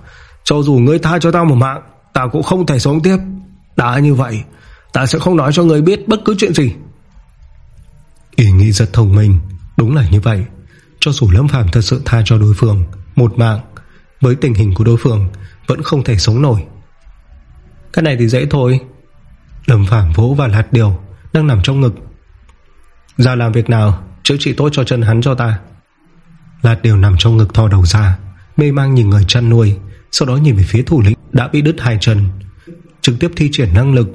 Cho dù ngươi tha cho ta một mạng Ta cũng không thể sống tiếp. Đã như vậy Ta sẽ không nói cho ngươi biết bất cứ chuyện gì. Ý nghĩ rất thông minh. Đúng là như vậy. Cho dù Lâm Phàm thật sự tha cho đối phương Một mạng Với tình hình của đối phương Vẫn không thể sống nổi. Cái này thì dễ thôi. Lâm Phàm vỗ vào hạt điều Đang nằm trong ngực. Ra làm việc nào Chữa trị tốt cho chân hắn cho ta. Lạt điều nằm trong ngực thò đầu ra Mê mang nhìn người chăn nuôi Sau đó nhìn về phía thủ lĩnh đã bị đứt hai chân, Trực tiếp thi triển năng lực.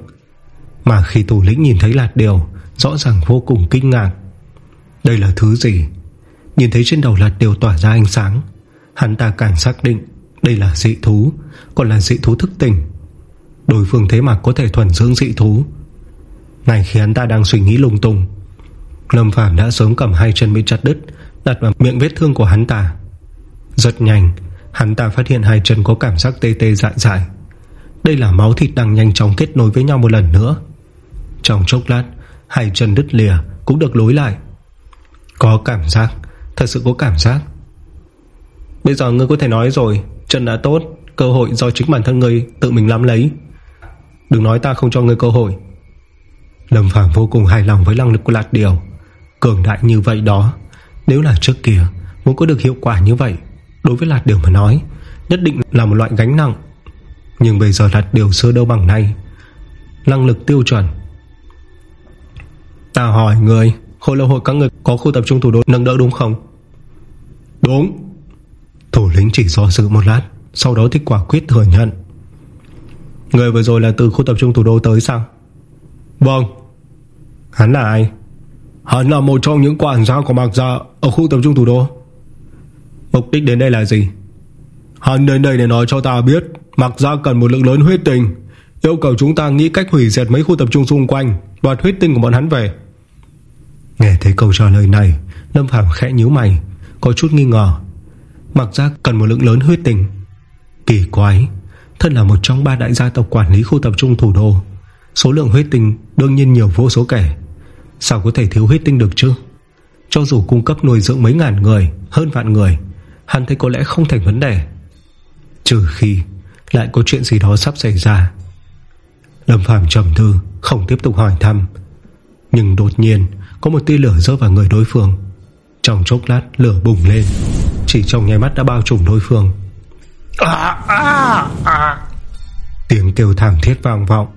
Mà khi thủ lĩnh nhìn thấy lạt điều, Rõ ràng vô cùng kinh ngạc. Đây là thứ gì? Nhìn thấy trên đầu lạt điều tỏa ra ánh sáng, Hắn ta càng xác định Đây là dị thú, Còn là dị thú thức tỉnh. Đối phương thế mà có thể thuần dưỡng dị thú. Ngay khi hắn ta đang suy nghĩ lung tung, Lâm Phàm đã sớm cầm hai chân bị chặt đứt, Đặt vào miệng vết thương của hắn ta. Rất nhanh Hắn ta phát hiện hai chân có cảm giác tê tê dại dại. Đây là máu thịt đang nhanh chóng kết nối với nhau một lần nữa. Trong chốc lát, Hai chân đứt lìa cũng được lối lại. Có cảm giác, Thật sự có cảm giác. Bây giờ ngươi có thể nói rồi, Chân đã tốt, Cơ hội do chính bản thân ngươi tự mình nắm lấy. Đừng nói ta không cho ngươi cơ hội. Lâm Phàm vô cùng hài lòng với năng lực của Lạt Điều. Cường đại như vậy đó, Nếu là trước kia, Muốn có được hiệu quả như vậy Đối với Lạt Điều mà nói, Nhất định là một loại gánh nặng. Nhưng bây giờ Lạt Điều sơ đâu bằng nay. Năng lực tiêu chuẩn. Ta hỏi người, Khối lâu hội các người có khu tập trung thủ đô nâng đỡ đúng không? Đúng. Thủ lĩnh chỉ do dự một lát, Sau đó thích quả quyết thừa nhận. Người vừa rồi là từ khu tập trung thủ đô tới sao? Vâng. Hắn là ai? Hắn là một trong những quản gia của Mạc Gia Ở khu tập trung thủ đô. Mục đích đến đây là gì? Hắn đến đây để nói cho ta biết. Mặc ra cần một lượng lớn huyết tình Yêu cầu chúng ta nghĩ cách hủy diệt mấy khu tập trung xung quanh, Đoạt huyết tinh của bọn hắn về. Nghe thấy câu trả lời này, Lâm Phạm khẽ nhíu mày, Có chút nghi ngờ. Mặc ra cần một lượng lớn huyết tình Kỳ quái, Thân là một trong ba đại gia tộc quản lý khu tập trung thủ đô. Số lượng huyết tinh đương nhiên nhiều vô số kể. Sao có thể thiếu huyết tinh được chứ? Cho dù cung cấp nuôi dưỡng mấy ngàn người, Hơn vạn người Hắn thấy có lẽ không thành vấn đề. Trừ khi lại có chuyện gì đó sắp xảy ra. Lâm Phàm trầm thư Không tiếp tục hỏi thăm. Nhưng đột nhiên có một tia lửa rơi vào người đối phương. Trong chốc lát lửa bùng lên. Chỉ trong nháy mắt đã bao trùm đối phương. À, à, à. Tiếng kêu thảm thiết vang vọng.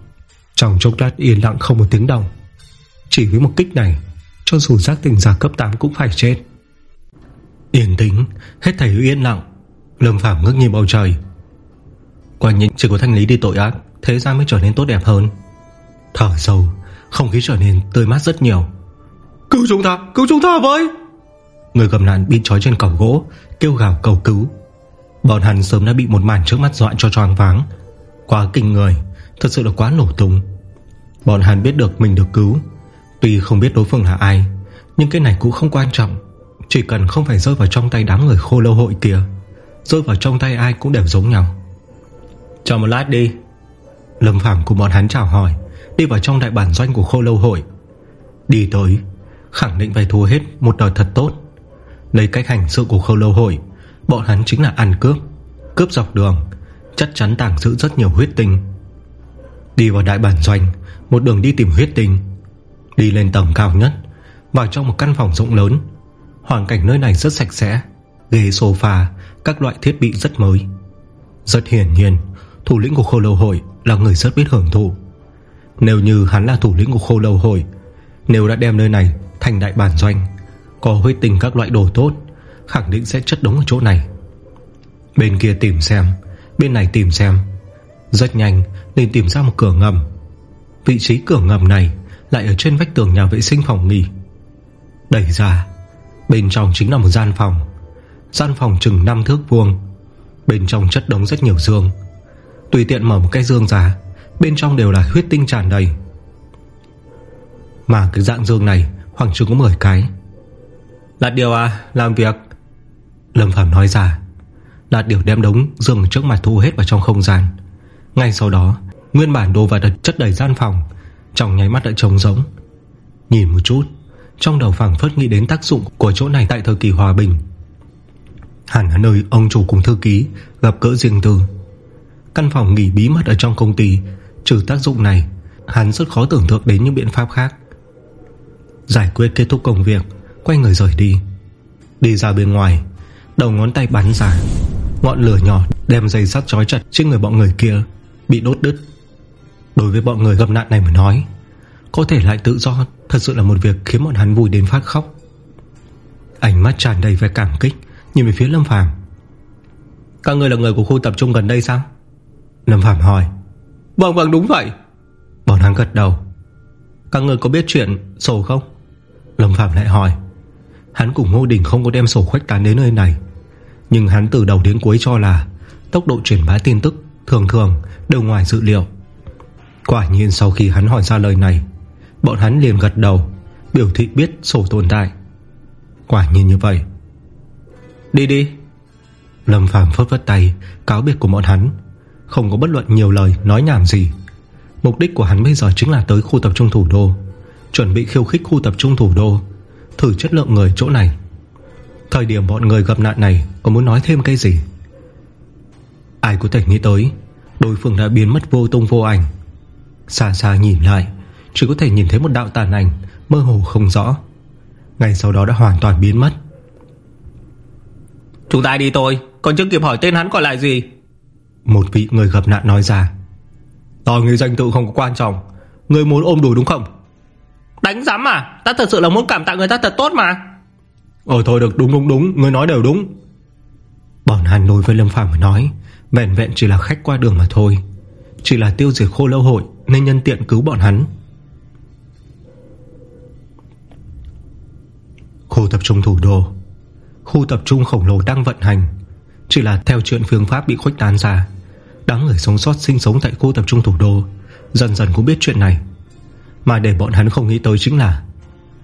Trong chốc lát yên lặng không một tiếng động. Chỉ với một kích này Cho dù giác tình giả cấp 8 cũng phải chết Yên tĩnh Hết thầy yên lặng. Lâm Phạm ngước nhìn bầu trời. Quả nhìn chỉ có thanh lý đi tội ác Thế gian mới trở nên tốt đẹp hơn. Thở sâu Không khí trở nên tươi mát rất nhiều. Cứu chúng ta, cứu chúng ta với! Người cầm nạn bị trói trên cầu gỗ Kêu gào cầu cứu. Bọn hắn sớm đã bị một màn trước mắt dọa cho choáng váng. Quá kinh người Thật sự là quá nổ tung. Bọn hắn biết được mình được cứu. Tuy không biết đối phương là ai Nhưng cái này cũng không quan trọng. Chỉ cần không phải rơi vào trong tay đám người khô lâu hội kia Rơi vào trong tay ai cũng đều giống nhau. Chờ một lát đi. Lâm Phàm cùng bọn hắn chào hỏi Đi vào trong đại bản doanh của khô lâu hội. Đi tới Khẳng định phải thua hết một đời thật tốt. Lấy cách hành sự của khô lâu hội Bọn hắn chính là ăn cướp Cướp dọc đường Chắc chắn tàng giữ rất nhiều huyết tinh. Đi vào đại bản doanh Một đường đi tìm huyết tinh. Đi lên tầng cao nhất Vào trong một căn phòng rộng lớn Hoàn cảnh nơi này rất sạch sẽ Ghế sofa, các loại thiết bị rất mới. Rất hiển nhiên Thủ lĩnh của khô lâu hội là người rất biết hưởng thụ. Nếu như hắn là thủ lĩnh của khô lâu hội Nếu đã đem nơi này thành đại bản doanh Có huyết tình các loại đồ tốt Khẳng định sẽ chất đống ở chỗ này. Bên kia tìm xem Bên này tìm xem. Rất nhanh nên tìm ra một cửa ngầm. Vị trí cửa ngầm này Lại ở trên vách tường nhà vệ sinh phòng nghỉ. Đẩy ra Bên trong chính là một gian phòng. Gian phòng chừng 5 thước vuông. Bên trong chất đống rất nhiều dương. Tùy tiện mở một cái dương ra Bên trong đều là huyết tinh tràn đầy. Mà cái dạng dương này Khoảng chừng có 10 cái. Lạt điều à làm việc. Lâm Phạm nói ra. Lạt điều đem đống dương trước mặt thu hết vào trong không gian. Ngay sau đó Nguyên bản đồ vật chất đầy gian phòng Trong nháy mắt đã trống rỗng, Nhìn một chút trong đầu phẳng phất nghĩ đến tác dụng của chỗ này tại thời kỳ hòa bình. Hẳn ở nơi ông chủ cùng thư ký Gặp cỡ riêng tư. Căn phòng nghỉ bí mật ở trong công ty, Trừ tác dụng này, Hắn rất khó tưởng tượng đến những biện pháp khác. Giải quyết kết thúc công việc, Quay người rời đi. Đi ra bên ngoài, Đầu ngón tay bắn ra, Ngọn lửa nhỏ đem dây sắt trói chặt trên người bọn người kia, Bị đốt đứt. Đối với bọn người gặp nạn này mà nói có thể lại tự do Thật sự là một việc khiến bọn hắn vui đến phát khóc. Ánh mắt tràn đầy vẻ cảm kích Nhìn về phía Lâm Phàm. Các người là người của khu tập trung gần đây sao? Lâm Phạm hỏi. Vâng vâng đúng vậy. Bọn hắn gật đầu. Các người có biết chuyện sổ không? Lâm Phạm lại hỏi. Hắn cùng Ngô Đình không có đem sổ khuếch tán đến nơi này. Nhưng hắn từ đầu đến cuối cho là Tốc độ truyền bá tin tức Thường thường đều ngoài dự liệu. Quả nhiên sau khi hắn hỏi ra lời này Bọn hắn liền gật đầu, Biểu thị biết sổ tồn tại. Quả nhiên như vậy. Đi đi. Lâm Phàm phớt vất tay, Cáo biệt của bọn hắn. Không có bất luận nhiều lời nói nhảm gì. Mục đích của hắn bây giờ chính là tới khu tập trung thủ đô, Chuẩn bị khiêu khích khu tập trung thủ đô, Thử chất lượng người chỗ này. Thời điểm bọn người gặp nạn này, Có muốn nói thêm cái gì? Ai có thể nghĩ tới, Đối phương đã biến mất vô tung vô ảnh. Xa xa nhìn lại chỉ có thể nhìn thấy một đạo tàn ảnh Mơ hồ không rõ. Ngày sau đó đã hoàn toàn biến mất. Chúng ta đi thôi Còn chưa kịp hỏi tên hắn còn lại gì. Một vị người gặp nạn nói ra. Tao nghĩ danh tự không có quan trọng. Người muốn ôm đùi đúng không? Đánh giám à? Ta thật sự là muốn cảm tạ người ta thật tốt mà. Ờ thôi được đúng đúng đúng. Người nói đều đúng. Bọn hắn đối với Lâm Phàm mà nói Vẹn vẹn chỉ là khách qua đường mà thôi. Chỉ là tiêu diệt khô lâu hội Nên nhân tiện cứu bọn hắn Khu tập trung thủ đô. Khu tập trung khổng lồ đang vận hành. Chỉ là theo chuyện phương pháp bị khuếch tán ra, Đám người sống sót sinh sống tại khu tập trung thủ đô Dần dần cũng biết chuyện này. Mà để bọn hắn không nghĩ tới chính là,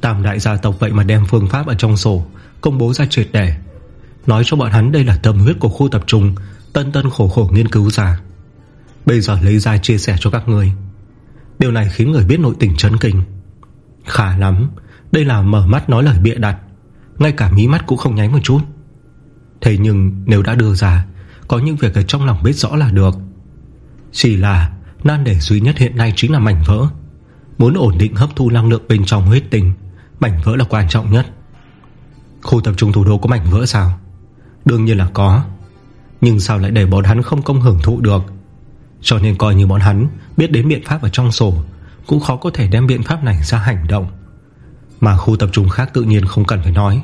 Tam đại gia tộc vậy mà đem phương pháp ở trong sổ Công bố ra triệt để. Nói cho bọn hắn đây là tâm huyết của khu tập trung, Tân tân khổ khổ nghiên cứu ra. Bây giờ lấy ra chia sẻ cho các người Điều này khiến người biết nội tình chấn kinh. Khả lắm đây là mở mắt nói lời bịa đặt. Ngay cả mí mắt cũng không nháy một chút. Thế nhưng nếu đã đưa ra, Có những việc ở trong lòng biết rõ là được. Chỉ là Nan đề duy nhất hiện nay chính là mảnh vỡ. Muốn ổn định hấp thu năng lượng bên trong huyết tinh, Mảnh vỡ là quan trọng nhất. Khu tập trung thủ đô có mảnh vỡ sao? Đương nhiên là có. Nhưng sao lại để bọn hắn không công hưởng thụ được? Cho nên coi như bọn hắn Biết đến biện pháp ở trong sổ, Cũng khó có thể đem biện pháp này ra hành động. Mà khu tập trung khác tự nhiên không cần phải nói.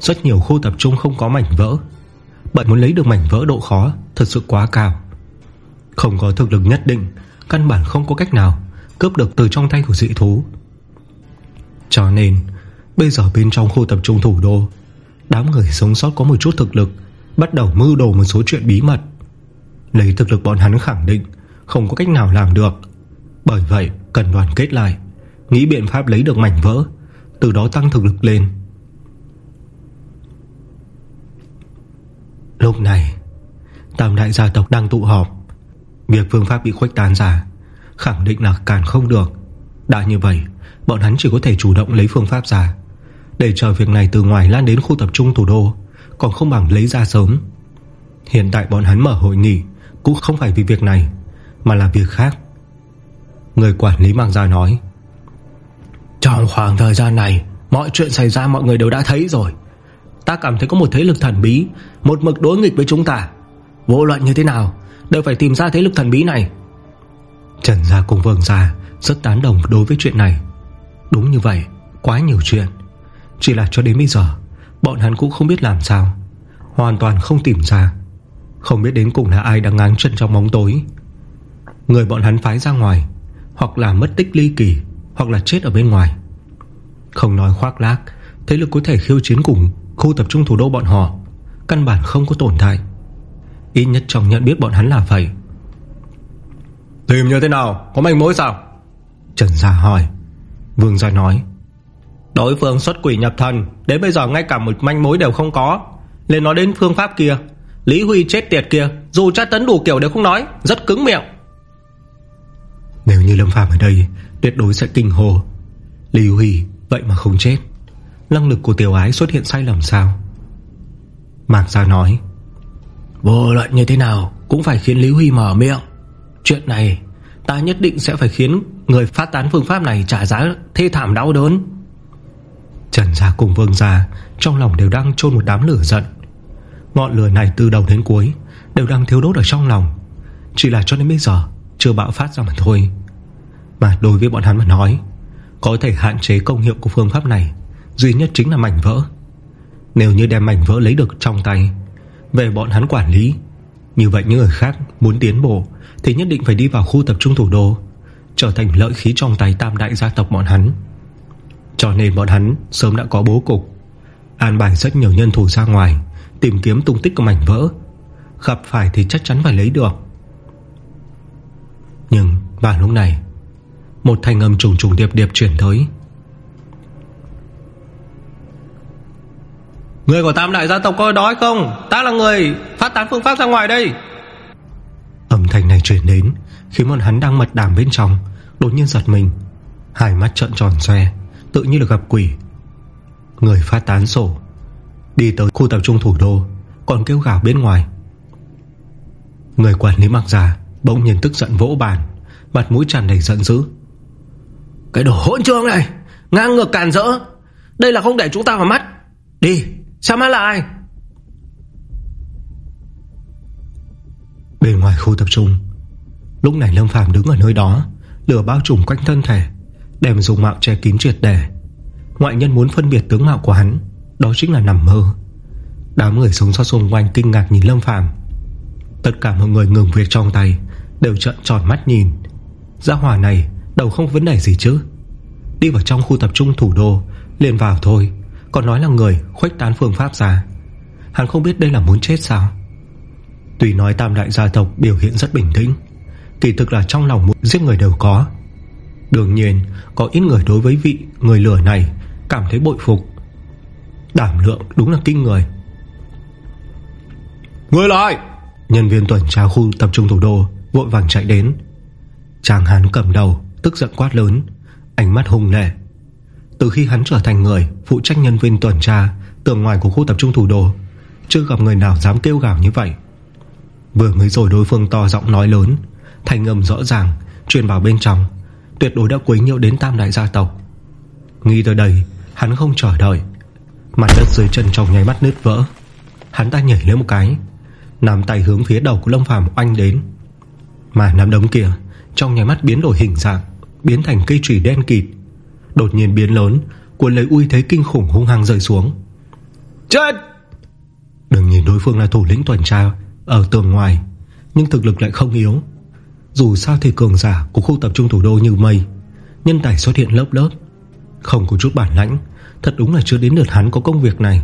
Rất nhiều khu tập trung không có mảnh vỡ. Bạn muốn lấy được mảnh vỡ độ khó Thật sự quá cao. Không có thực lực nhất định, Căn bản không có cách nào Cướp được từ trong tay của dị thú. Cho nên, Bây giờ bên trong khu tập trung thủ đô, Đám người sống sót có một chút thực lực, Bắt đầu mưu đồ một số chuyện bí mật. Lấy thực lực bọn hắn khẳng định, Không có cách nào làm được. Bởi vậy, cần đoàn kết lại, Nghĩ biện pháp lấy được mảnh vỡ. Từ đó tăng thực lực lên. Lúc này, Tam đại gia tộc đang tụ họp. Việc phương pháp bị khuếch tán ra, Khẳng định là càng không được. Đã như vậy, Bọn hắn chỉ có thể chủ động lấy phương pháp ra. Để chờ việc này từ ngoài lan đến khu tập trung thủ đô, Còn không bằng lấy ra sớm. Hiện tại bọn hắn mở hội nghị, Cũng không phải vì việc này, Mà là việc khác. Người quản lý mang ra nói trong khoảng thời gian này, Mọi chuyện xảy ra mọi người đều đã thấy rồi. Ta cảm thấy có một thế lực thần bí, Một mực đối nghịch với chúng ta. Vô luận như thế nào, Đều phải tìm ra thế lực thần bí này. Trần Gia cùng Vương Gia Rất tán đồng đối với chuyện này. Đúng như vậy, Quá nhiều chuyện. Chỉ là cho đến bây giờ, Bọn hắn cũng không biết làm sao. Hoàn toàn không tìm ra. Không biết đến cùng là ai đang ngáng chân trong bóng tối. Người bọn hắn phái ra ngoài, Hoặc là mất tích ly kỳ hoặc là chết ở bên ngoài. Không nói khoác lác Thế lực có thể khiêu chiến cùng khu tập trung thủ đô bọn họ Căn bản không có tồn tại Ít nhất trong nhận biết bọn hắn là vậy. Tìm như thế nào? Có manh mối sao? Trần Gia hỏi. Vương Gia nói. Đối phương xuất quỷ nhập thần Đến bây giờ ngay cả một manh mối đều không có. Lên nói đến phương pháp kia Lý Huy chết tiệt kia Dù tra tấn đủ kiểu đều không nói Rất cứng miệng. Nếu như Lâm Phàm ở đây Tuyệt đối sẽ kinh hồ Lý Huy vậy mà không chết. Năng lực của tiểu ái xuất hiện sai lầm sao? Mạc Gia nói. Vô luận như thế nào Cũng phải khiến Lý Huy mở miệng. Chuyện này Ta nhất định sẽ phải khiến Người phát tán phương pháp này trả giá thê thảm đau đớn. Trần Gia cùng Vương Gia Trong lòng đều đang trôn một đám lửa giận. Ngọn lửa này từ đầu đến cuối Đều đang thiếu đốt ở trong lòng. Chỉ là cho đến bây giờ Chưa bạo phát ra mà thôi mà đối với bọn hắn mà nói, Có thể hạn chế công hiệu của phương pháp này, Duy nhất chính là mảnh vỡ. Nếu như đem mảnh vỡ lấy được trong tay, Về bọn hắn quản lý, Như vậy những người khác muốn tiến bộ Thì nhất định phải đi vào khu tập trung thủ đô, Trở thành lợi khí trong tay tam đại gia tộc bọn hắn. Cho nên bọn hắn Sớm đã có bố cục, An bài rất nhiều nhân thủ ra ngoài, Tìm kiếm tung tích của mảnh vỡ. Gặp phải thì chắc chắn phải lấy được. Nhưng vào lúc này một thanh âm trùng trùng điệp điệp chuyển tới. Người của tam đại gia tộc có đói không? Ta là người phát tán phương pháp ra ngoài đây. Âm thanh này chuyển đến Khi bọn hắn đang mật đàm bên trong, Đột nhiên giật mình. Hai mắt trợn tròn xoe, Tự như được gặp quỷ. Người phát tán sổ, Đi tới khu tập trung thủ đô, Còn kêu gào bên ngoài. Người quản lý mặc giả Bỗng nhiên tức giận vỗ bàn, Mặt mũi tràn đầy giận dữ. Cái đồ hỗn trương này, Ngang ngược càn rỡ. Đây là không để chúng ta vào mắt. Đi Sao mắt là ai? Bên ngoài khu tập trung, Lúc này Lâm Phàm đứng ở nơi đó, Lửa bao trùm quanh thân thể, Đem dùng mạo che kín triệt để. Ngoại nhân muốn phân biệt tướng mạo của hắn, Đó chính là nằm mơ. Đám người sống sót xung quanh kinh ngạc nhìn Lâm Phàm. Tất cả mọi người ngừng việc trong tay, Đều trợn tròn mắt nhìn. Gia hỏa này đầu không vấn đề gì chứ. Đi vào trong khu tập trung thủ đô liền vào thôi. Còn nói là người khuếch tán phương pháp ra. Hắn không biết đây là muốn chết sao? Tuy nói tam đại gia tộc biểu hiện rất bình tĩnh Kỳ thực là trong lòng muốn giết người đều có. Đương nhiên Có ít người đối với vị người lửa này Cảm thấy bội phục. Đảm lượng đúng là kinh người. Người là ai? Nhân viên tuần tra khu tập trung thủ đô Vội vàng chạy đến. Chàng hắn cầm đầu Tức giận quát lớn, Ánh mắt hung lệ Từ khi hắn trở thành người Phụ trách nhân viên tuần tra, Tường ngoài của khu tập trung thủ đô, Chưa gặp người nào dám kêu gào như vậy. Vừa mới rồi đối phương to giọng nói lớn Thành âm rõ ràng, Truyền vào bên trong, Tuyệt đối đã quấy nhiễu đến tam đại gia tộc. Nghĩ tới đây, Hắn không chờ đợi. Mặt đất dưới chân trong nháy mắt nứt vỡ. Hắn ta nhảy lên một cái, Nắm tay hướng phía đầu của Lâm Phàm oanh đến. Mà nắm đấm kia, Trong nháy mắt biến đổi hình dạng. Biến thành cây trùy đen kịt. Đột nhiên biến lớn Cuốn lấy uy thế kinh khủng hung hăng rơi xuống. Chết! Đừng nhìn đối phương là thủ lĩnh tuần tra Ở tường ngoài Nhưng thực lực lại không yếu. Dù sao thì cường giả của khu tập trung thủ đô như mây Nhân tài xuất hiện lớp lớp. Không có chút bản lãnh Thật đúng là chưa đến lượt hắn có công việc này.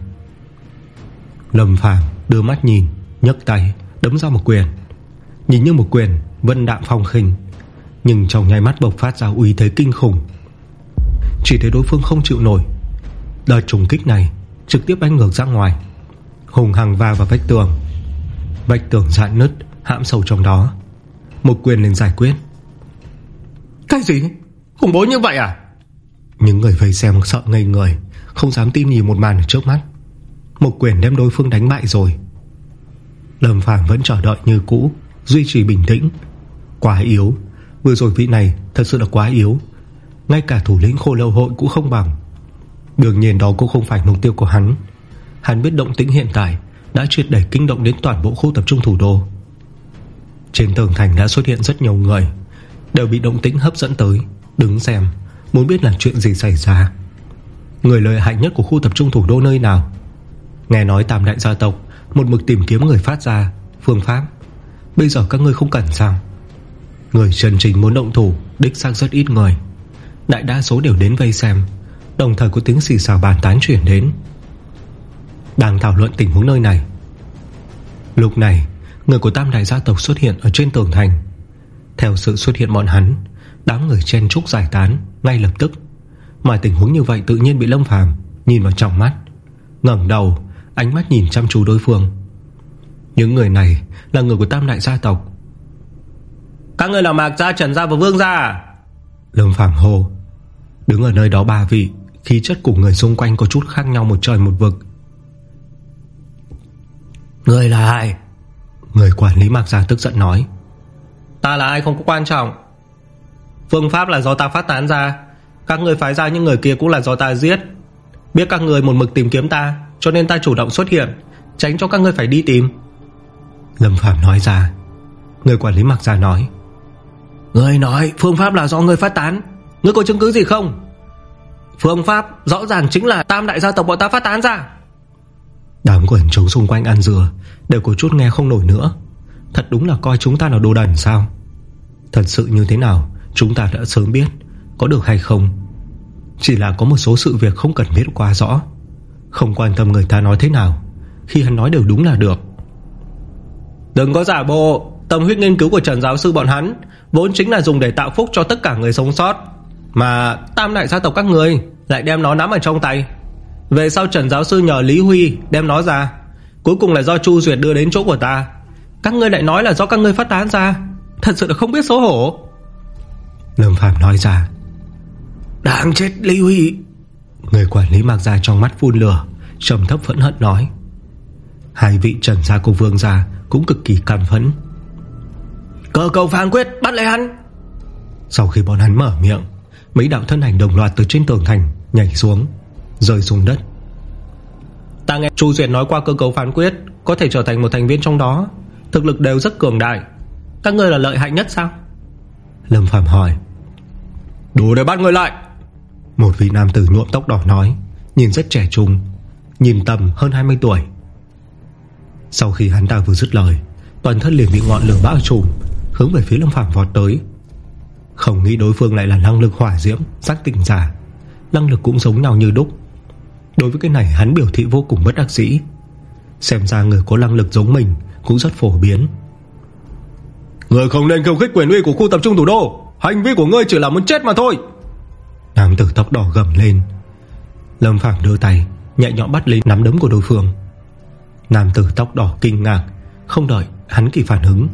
Lâm Phàm đưa mắt nhìn nhấc tay đấm ra một quyền. Nhìn như một quyền Vân đạm phong khinh Nhưng trong nháy mắt bộc phát ra uy thế kinh khủng. Chỉ thấy đối phương không chịu nổi. Đợt trùng kích này Trực tiếp đánh ngược ra ngoài. Hùng hằng va vào vách tường. Vách tường dạn nứt Hãm sâu trong đó. Một quyền lên giải quyết. Cái gì? Khủng bố như vậy à? Những người vây xem sợ ngây người Không dám tin nhìn một màn ở trước mắt. Một quyền đem đối phương đánh bại rồi. Lâm Phàm vẫn chờ đợi như cũ Duy trì bình tĩnh. Quá yếu Vừa rồi vị này thật sự là quá yếu. Ngay cả thủ lĩnh khô lâu hội cũng không bằng. Đương nhiên đó cũng không phải mục tiêu của hắn. Hắn biết động tĩnh hiện tại Đã triệt đẩy kinh động đến toàn bộ khu tập trung thủ đô. Trên tường thành đã xuất hiện rất nhiều người, Đều bị động tĩnh hấp dẫn tới, Đứng xem, Muốn biết là chuyện gì xảy ra. Người lợi hại nhất của khu tập trung thủ đô nơi nào? Nghe nói tam đại gia tộc, Một mực tìm kiếm người phát ra, Phương pháp. Bây giờ các ngươi không cần sao? Người chân trình muốn động thủ, Đích xác rất ít người. Đại đa số đều đến vây xem, Đồng thời có tiếng xì xào bàn tán chuyển đến. Đang thảo luận tình huống nơi này. Lúc này, Người của tam đại gia tộc xuất hiện ở trên tường thành. Theo sự xuất hiện bọn hắn, Đám người chen trúc giải tán Ngay lập tức. Mà tình huống như vậy tự nhiên bị Lâm Phàm Nhìn vào trong mắt. Ngẩng đầu, Ánh mắt nhìn chăm chú đối phương. Những người này là người của tam đại gia tộc. Các người là Mạc Gia, Trần Gia và Vương Gia à? Lâm Phàm hô Đứng ở nơi đó ba vị Khí chất của người xung quanh có chút khác nhau một trời một vực. Người là ai? Người quản lý Mạc Gia tức giận nói Ta là ai không có quan trọng. Phương pháp là do ta phát tán ra. Các người phái ra những người kia cũng là do ta giết. Biết các người một mực tìm kiếm ta Cho nên ta chủ động xuất hiện Tránh cho các người phải đi tìm. Lâm Phạm nói ra. Người quản lý Mạc Gia nói Người nói phương pháp là do người phát tán. Ngươi có chứng cứ gì không? Phương pháp rõ ràng chính là Tam đại gia tộc bọn ta phát tán ra. Đám quần chúng xung quanh ăn dừa Đều có chút nghe không nổi nữa. Thật đúng là coi chúng ta là đồ đần sao? Thật sự như thế nào Chúng ta đã sớm biết Có được hay không. Chỉ là có một số sự việc không cần biết quá rõ. Không quan tâm người ta nói thế nào Khi hắn nói đều đúng là được. Đừng có giả bộ. Tâm huyết nghiên cứu của Trần Giáo Sư bọn hắn Vốn chính là dùng để tạo phúc cho tất cả người sống sót. Mà tam đại gia tộc các người Lại đem nó nắm ở trong tay. Về sau Trần Giáo Sư nhờ Lý Huy Đem nó ra. Cuối cùng là do Chu Duyệt đưa đến chỗ của ta. Các ngươi lại nói là do các ngươi phát tán ra. Thật sự là không biết xấu hổ. Lâm Phạm nói ra. Đáng chết Lý Huy. Người quản lý mặc ra trong mắt phun lửa, Trầm thấp phẫn hận nói. Hai vị trần gia cô vương gia Cũng cực kỳ cảm phẫn. Cơ cầu phán quyết bắt lấy hắn. Sau khi bọn hắn mở miệng Mấy đạo thân ảnh đồng loạt từ trên tường thành Nhảy xuống Rơi xuống đất. Ta nghe Chu Duyệt nói qua cơ cấu phán quyết Có thể trở thành một thành viên trong đó. Thực lực đều rất cường đại. Các người là lợi hại nhất sao? Lâm Phạm hỏi. Đủ để bắt người lại. Một vị nam tử nhuộm tóc đỏ nói Nhìn rất trẻ trung Nhìn tầm hơn 20 tuổi. Sau khi hắn ta vừa dứt lời Toàn thân liền bị ngọn lửa bao trùm Hướng về phía Lâm Phạm vọt tới. Không nghĩ đối phương lại là năng lực hỏa diễm Giác tỉnh giả. Năng lực cũng giống nhau như đúc. Đối với cái này hắn biểu thị vô cùng bất đắc dĩ. Xem ra người có năng lực giống mình Cũng rất phổ biến. Người không nên khiêu khích quyền uy của khu tập trung thủ đô. Hành vi của ngươi chỉ là muốn chết mà thôi. Nam tử tóc đỏ gầm lên. Lâm Phạm đưa tay Nhẹ nhõm bắt lấy nắm đấm của đối phương. Nam tử tóc đỏ kinh ngạc Không đợi hắn kịp phản ứng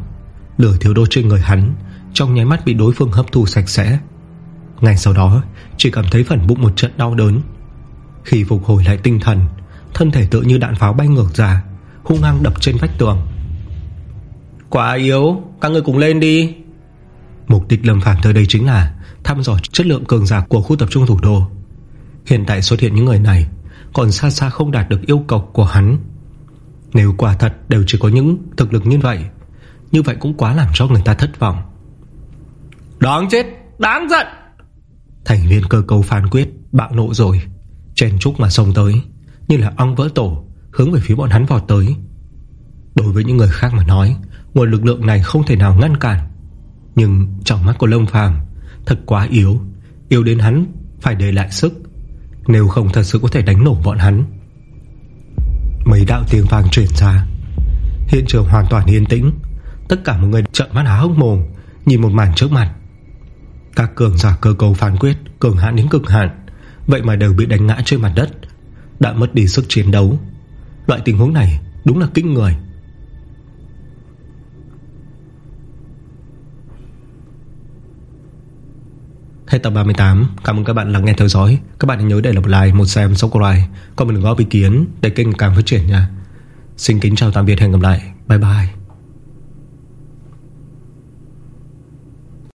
Lửa thiếu đốt trên người hắn Trong nháy mắt bị đối phương hấp thu sạch sẽ. Ngay sau đó Chỉ cảm thấy phần bụng một trận đau đớn. Khi phục hồi lại tinh thần Thân thể tự như đạn pháo bay ngược ra Hung hăng đập trên vách tường. Quá yếu Các người cùng lên đi. Mục đích Lâm Phàm tới đây chính là Thăm dò chất lượng cường giả của khu tập trung thủ đô. Hiện tại xuất hiện những người này Còn xa xa không đạt được yêu cầu của hắn. Nếu quả thật đều chỉ có những thực lực như vậy Như vậy cũng quá làm cho người ta thất vọng. Đáng chết Đáng giận. Thành viên cơ cầu phán quyết Bạo nộ rồi. Chen trúc mà xông tới Như là ong vỡ tổ Hướng về phía bọn hắn vọt tới. Đối với những người khác mà nói Nguồn lực lượng này không thể nào ngăn cản. Nhưng trong mắt của Lâm Phàm Thật quá yếu. Yếu đến hắn phải để lại sức Nếu không thật sự có thể đánh nổ bọn hắn. Mấy đạo tiếng vàng chuyển ra. Hiện trường hoàn toàn yên tĩnh Tất cả mọi người trợn mắt há hốc mồm Nhìn một màn trước mặt. Các cường giả cơ cầu phán quyết Cường hạn đến cực hạn Vậy mà đều bị đánh ngã trên mặt đất Đã mất đi sức chiến đấu. Loại tình huống này đúng là kinh người. Hết tập 38 Cảm ơn các bạn lắng nghe theo dõi. Các bạn nhớ để lại một like, một xem, subscribe Còn mình góp ý kiến để kênh càng phát triển nha. Xin kính chào tạm biệt hẹn gặp lại. Bye bye.